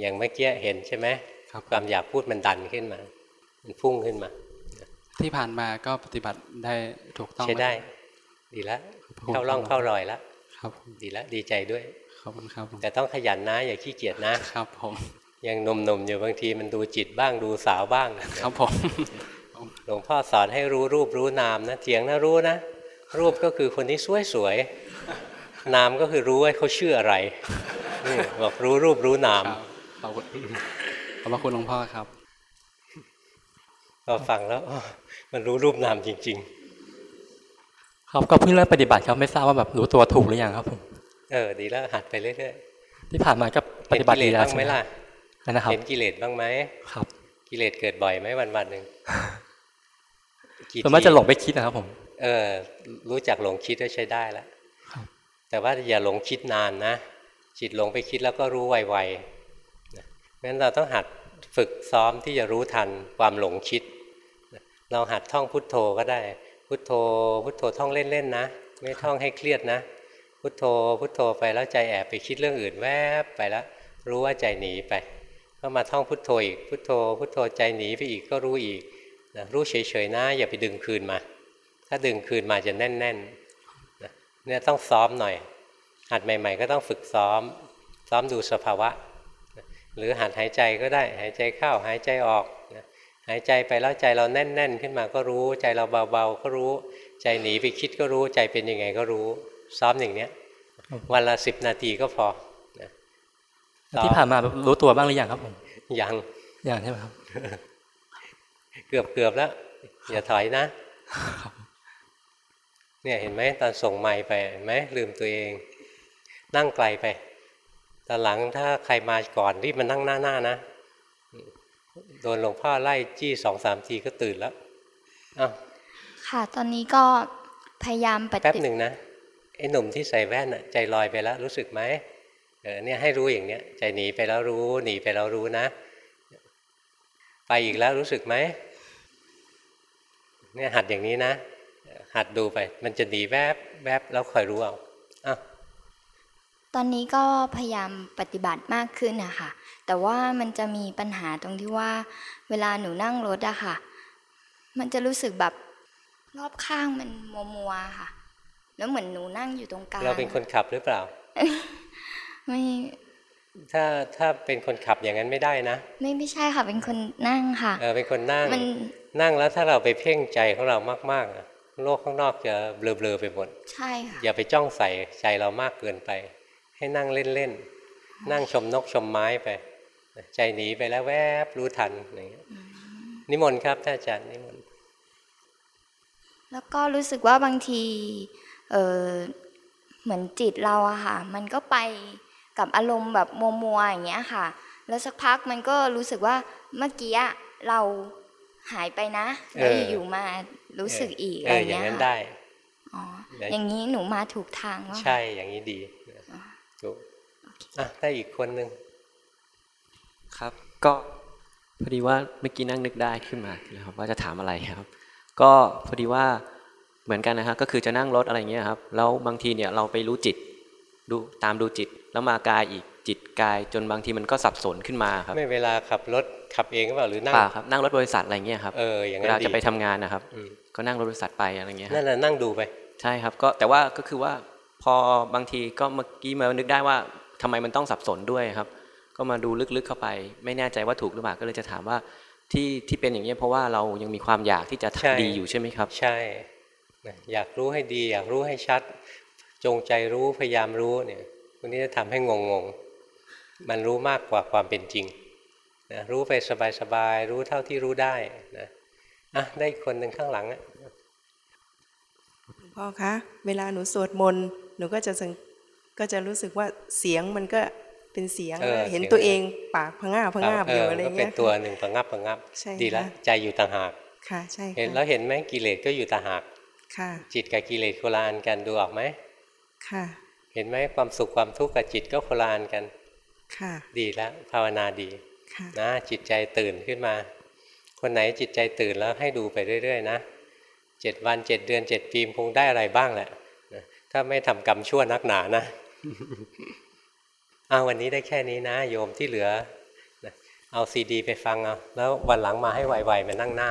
อย่างเมื่อกี้เห็นใช่ไหมความอยากพูดมันดันขึ้นมา มันพุ่งขึ้นมา ที่ผ่านมาก็ปฏิบัติได้ถูกต้องใช่ได้ ดีแล้วเข้าร่องเข้ารอยแล้วครับดีละดีใจด้วยขอบคุณครับแต่ต้องขยันนะ อย่าขี้เกียจนะครับ ผมยังหนุ่มๆอยู่บางทีมันดูจิตบ้างดูสาวบ้าง ครับผมหลวงพ่อสอนให้รู้รูปรู้นามนะเถียงนะรู้นะ รูปก็คือคนที่สวยสวยนามก็คือรู้ว่าเขาชื่ออะไรบอกรู้รูปรู้นามขอบคุณขอบพระคุณหลวงพ่อครับพอฟังแล้วมันรู้รูปนามจริง ๆ ครับก็เพิ่งเริ่มปฏิบัติครับไม่ทราบว่าแบบรู้ตัวถูกหรือยังครับผมเออดีแล้วหัดไปเรื่อยๆที่ผ่านมาก็ปฏิบัติดีแล้วใช่ไหมล่ะนะครับเห็นกิเลสบ้างไหมครับ กิเลสเกิดบ่อยไหมวันวันหนึ่งส่วนมากจะหลงไปคิดนะครับผม เออรู้จักหลงคิดก็ใช้ได้แล้วแต่ว่าอย่าหลงคิดนานนะ จิตหลงไปคิดแล้วก็รู้ไวๆงั้นเราต้องหัดฝึกซ้อมที่จะรู้ทันความหลงคิด เราหัดท่องพุทโธก็ได้ พุทโธ พุทโธท่องเล่นๆนะ ไม่ท่องให้เครียดนะ พุทโธ พุทโธไปแล้วใจแอบไปคิดเรื่องอื่นแวบไปแล้วรู้ว่าใจหนีไป ก็มาท่องพุทโธอีก พุทโธ พุทโธใจหนีไปอีกก็รู้อีกนะรู้เฉยๆนะอย่าไปดึงคืนมา ถ้าดึงคืนมาจะแน่นๆนะเนี่ยต้องซ้อมหน่อย หัดใหม่ ๆ ก็ต้องฝึกซ้อม ซ้อมดูสภาวะ หรือหัดหายใจก็ได้ หายใจเข้าหายใจออกนะหายใจไปแล้วใจเราแน่น ๆ ขึ้นมาก็รู้ ใจเราเบาๆก็รู้ ใจหนีไปคิดก็รู้ใจเป็นยังไงก็รู้ ซ้อมอย่างเนี้ยวันละสิบนาทีก็พอนะที่ผ่านมารู้ตัวบ้างหรือยังครับผมยังยังใช่ไหมครับ เกือบเกือบแล้ว อย่าถอยนะ เนี่ยเห็นไหมตอนส่งไม้ไปเห็นไหมลืมตัวเอง นั่งไกลไปตอนหลังถ้าใครมาก่อนรีบมานั่งหน้าหน้านะโดนหลวงพ่อไล่จี้สองสามทีก็ตื่นแล้วอ้าวค่ะตอนนี้ก็พยายามปฏิแป๊บหนึ่งนะไอ้หนุ่มที่ใส่แว่นใจลอยไปแล้ว รู้สึกไหมเออเนี่ยให้รู้อย่างเนี้ยใจหนีไปแล้วรู้หนีไปแล้วรู้นะ ไปอีกแล้วรู้สึกไหมเนี่ยหัดอย่างนี้นะ หัดดูไป มันจะหนีแวบแวบแล้วคอยรู้เอาอ้าวตอนนี้ก็พยายามปฏิบัติมากขึ้นนะคะแต่ว่ามันจะมีปัญหาตรงที่ว่า เวลาหนูนั่งรถอะค่ะ มันจะรู้สึกแบบรอบข้างมันมัวมัวๆค่ะ แล้วเหมือนหนูนั่งอยู่ตรงกลางเราเป็นคนขับหรือเปล่า ไม่ถ้าถ้าเป็นคนขับอย่างนั้นไม่ได้นะ ไม่ไม่ใช่ค่ะเป็นคนนั่งค่ะ เออเป็นคนนั่งมันนั่งแล้วถ้าเราไปเพ่งใจของเรามากๆอะ โลกข้างนอกจะเบลอๆไปหมด ใช่ค่ะ อย่าไปจ้องใส่ใจเรามากเกินไป ให้นั่งเล่นๆ นั่งชมนกชมไม้ไป ใจหนีไปแล้วแวบรู้ทันอย่างเงี้ยนิมนต์ครับท่านอาจารย์นิมนต์แล้วก็รู้สึกว่าบางทีเออเหมือนจิตเราอะค่ะ มันก็ไปกับอารมณ์แบบมัวมัวๆอย่างเงี้ยค่ะ แล้วสักพักมันก็รู้สึกว่าเมื่อกี้เรา หายไปนะแล้วอยู่ๆมารู้สึกอีกเออะไรออย่างเงี้ยนั้นค่ะได้อ๋ออย่างนี้หนูมาถูกทางแล้วใช่อย่างนี้ดีถูกอะได้อีกคนหนึ่งครับ ก็พอดีว่าเมื่อกี้นั่งนึกได้ขึ้นมานะครับว่าจะถามอะไรครับ ก็พอดีว่าเหมือนกันนะครับก็คือจะนั่งรถอะไรเงี้ยครับแล้วบางทีเนี่ยเราไปรู้จิตดูตามดูจิตแล้วมากายอีกจิตกายจนบางทีมันก็สับสนขึ้นมาครับ ไม่เวลาขับรถ ขับเองก็เปล่าหรือนั่งเปล่าครับนั่งรถบริษัทอะไรเงี้ยครับเอออย่างนั้เวนลาดีจะไปทำงานนะครับอืมก็นั่งรถบริษัทไปอะไรเงี้ยครับนั่นแหละนั่งดูไป ใช่ครับก็แต่ว่าก็คือว่าพอบางทีก็เมื่อกี้มานึกได้ว่าทำไมมันต้องสับสนด้วยครับ ก็มาดูลึกๆเข้าไป ไม่แน่ใจว่าถูกหรือเปล่าก็เลยจะถามว่าที่ที่เป็นอย่างนี้ยเพราะว่าเรายังมีความอยากที่จะใช่ทำดีอยู่ใช่ไหมครับ ใช่นะอยากรู้ให้ดี อยากรู้ให้ชัด จงใจรู้พยายามรู้เนี่ยวันนี้จะทำให้งงๆมันรู้มากกว่าความเป็นจริง นะรู้ไปสบายๆรู้เท่าที่รู้ได้นะอะได้อีกคนหนึ่งข้างหลังอะหลวงพ่อคะเวลาหนูสวดมนต์หนูก็จะสังก็จะรู้สึกว่าเสียงมันก็เป็นเสียงออเห็นสียตัวเองปากพะงาบพะงาบเอยู่อะไรก็เป็เงี้นยตัวหนึ่งประงับประงับใช่ดีแล้วค่ะใจอยู่ต่างหากค่ะใช่เห็นค่ะแล้วเห็นไหมกิเลสก็อยู่ต่างหากค่ะ จิตกับกิเลสโคลานกันดูออกไหมค่ะ เห็นไหมความสุขความทุกข์กับจิตก็โคลานกัน ค่ะ ดีแล้วภาวนาดีค่ะ นะจิตใจตื่นขึ้นมา คนไหนจิตใจตื่นแล้วให้ดูไปเรื่อย ๆ นะเจ็ดวันเจ็ดเดือนเจ็ดปีคงได้อะไรบ้างแหละถ้าไม่ทำกรรมชั่วนักหนานะอ้าววันนี้ได้แค่นี้นะ โยมที่เหลือ เอาซีดี ไปฟังเอาแล้ววันหลังมาให้ไวๆมานั่งหน้า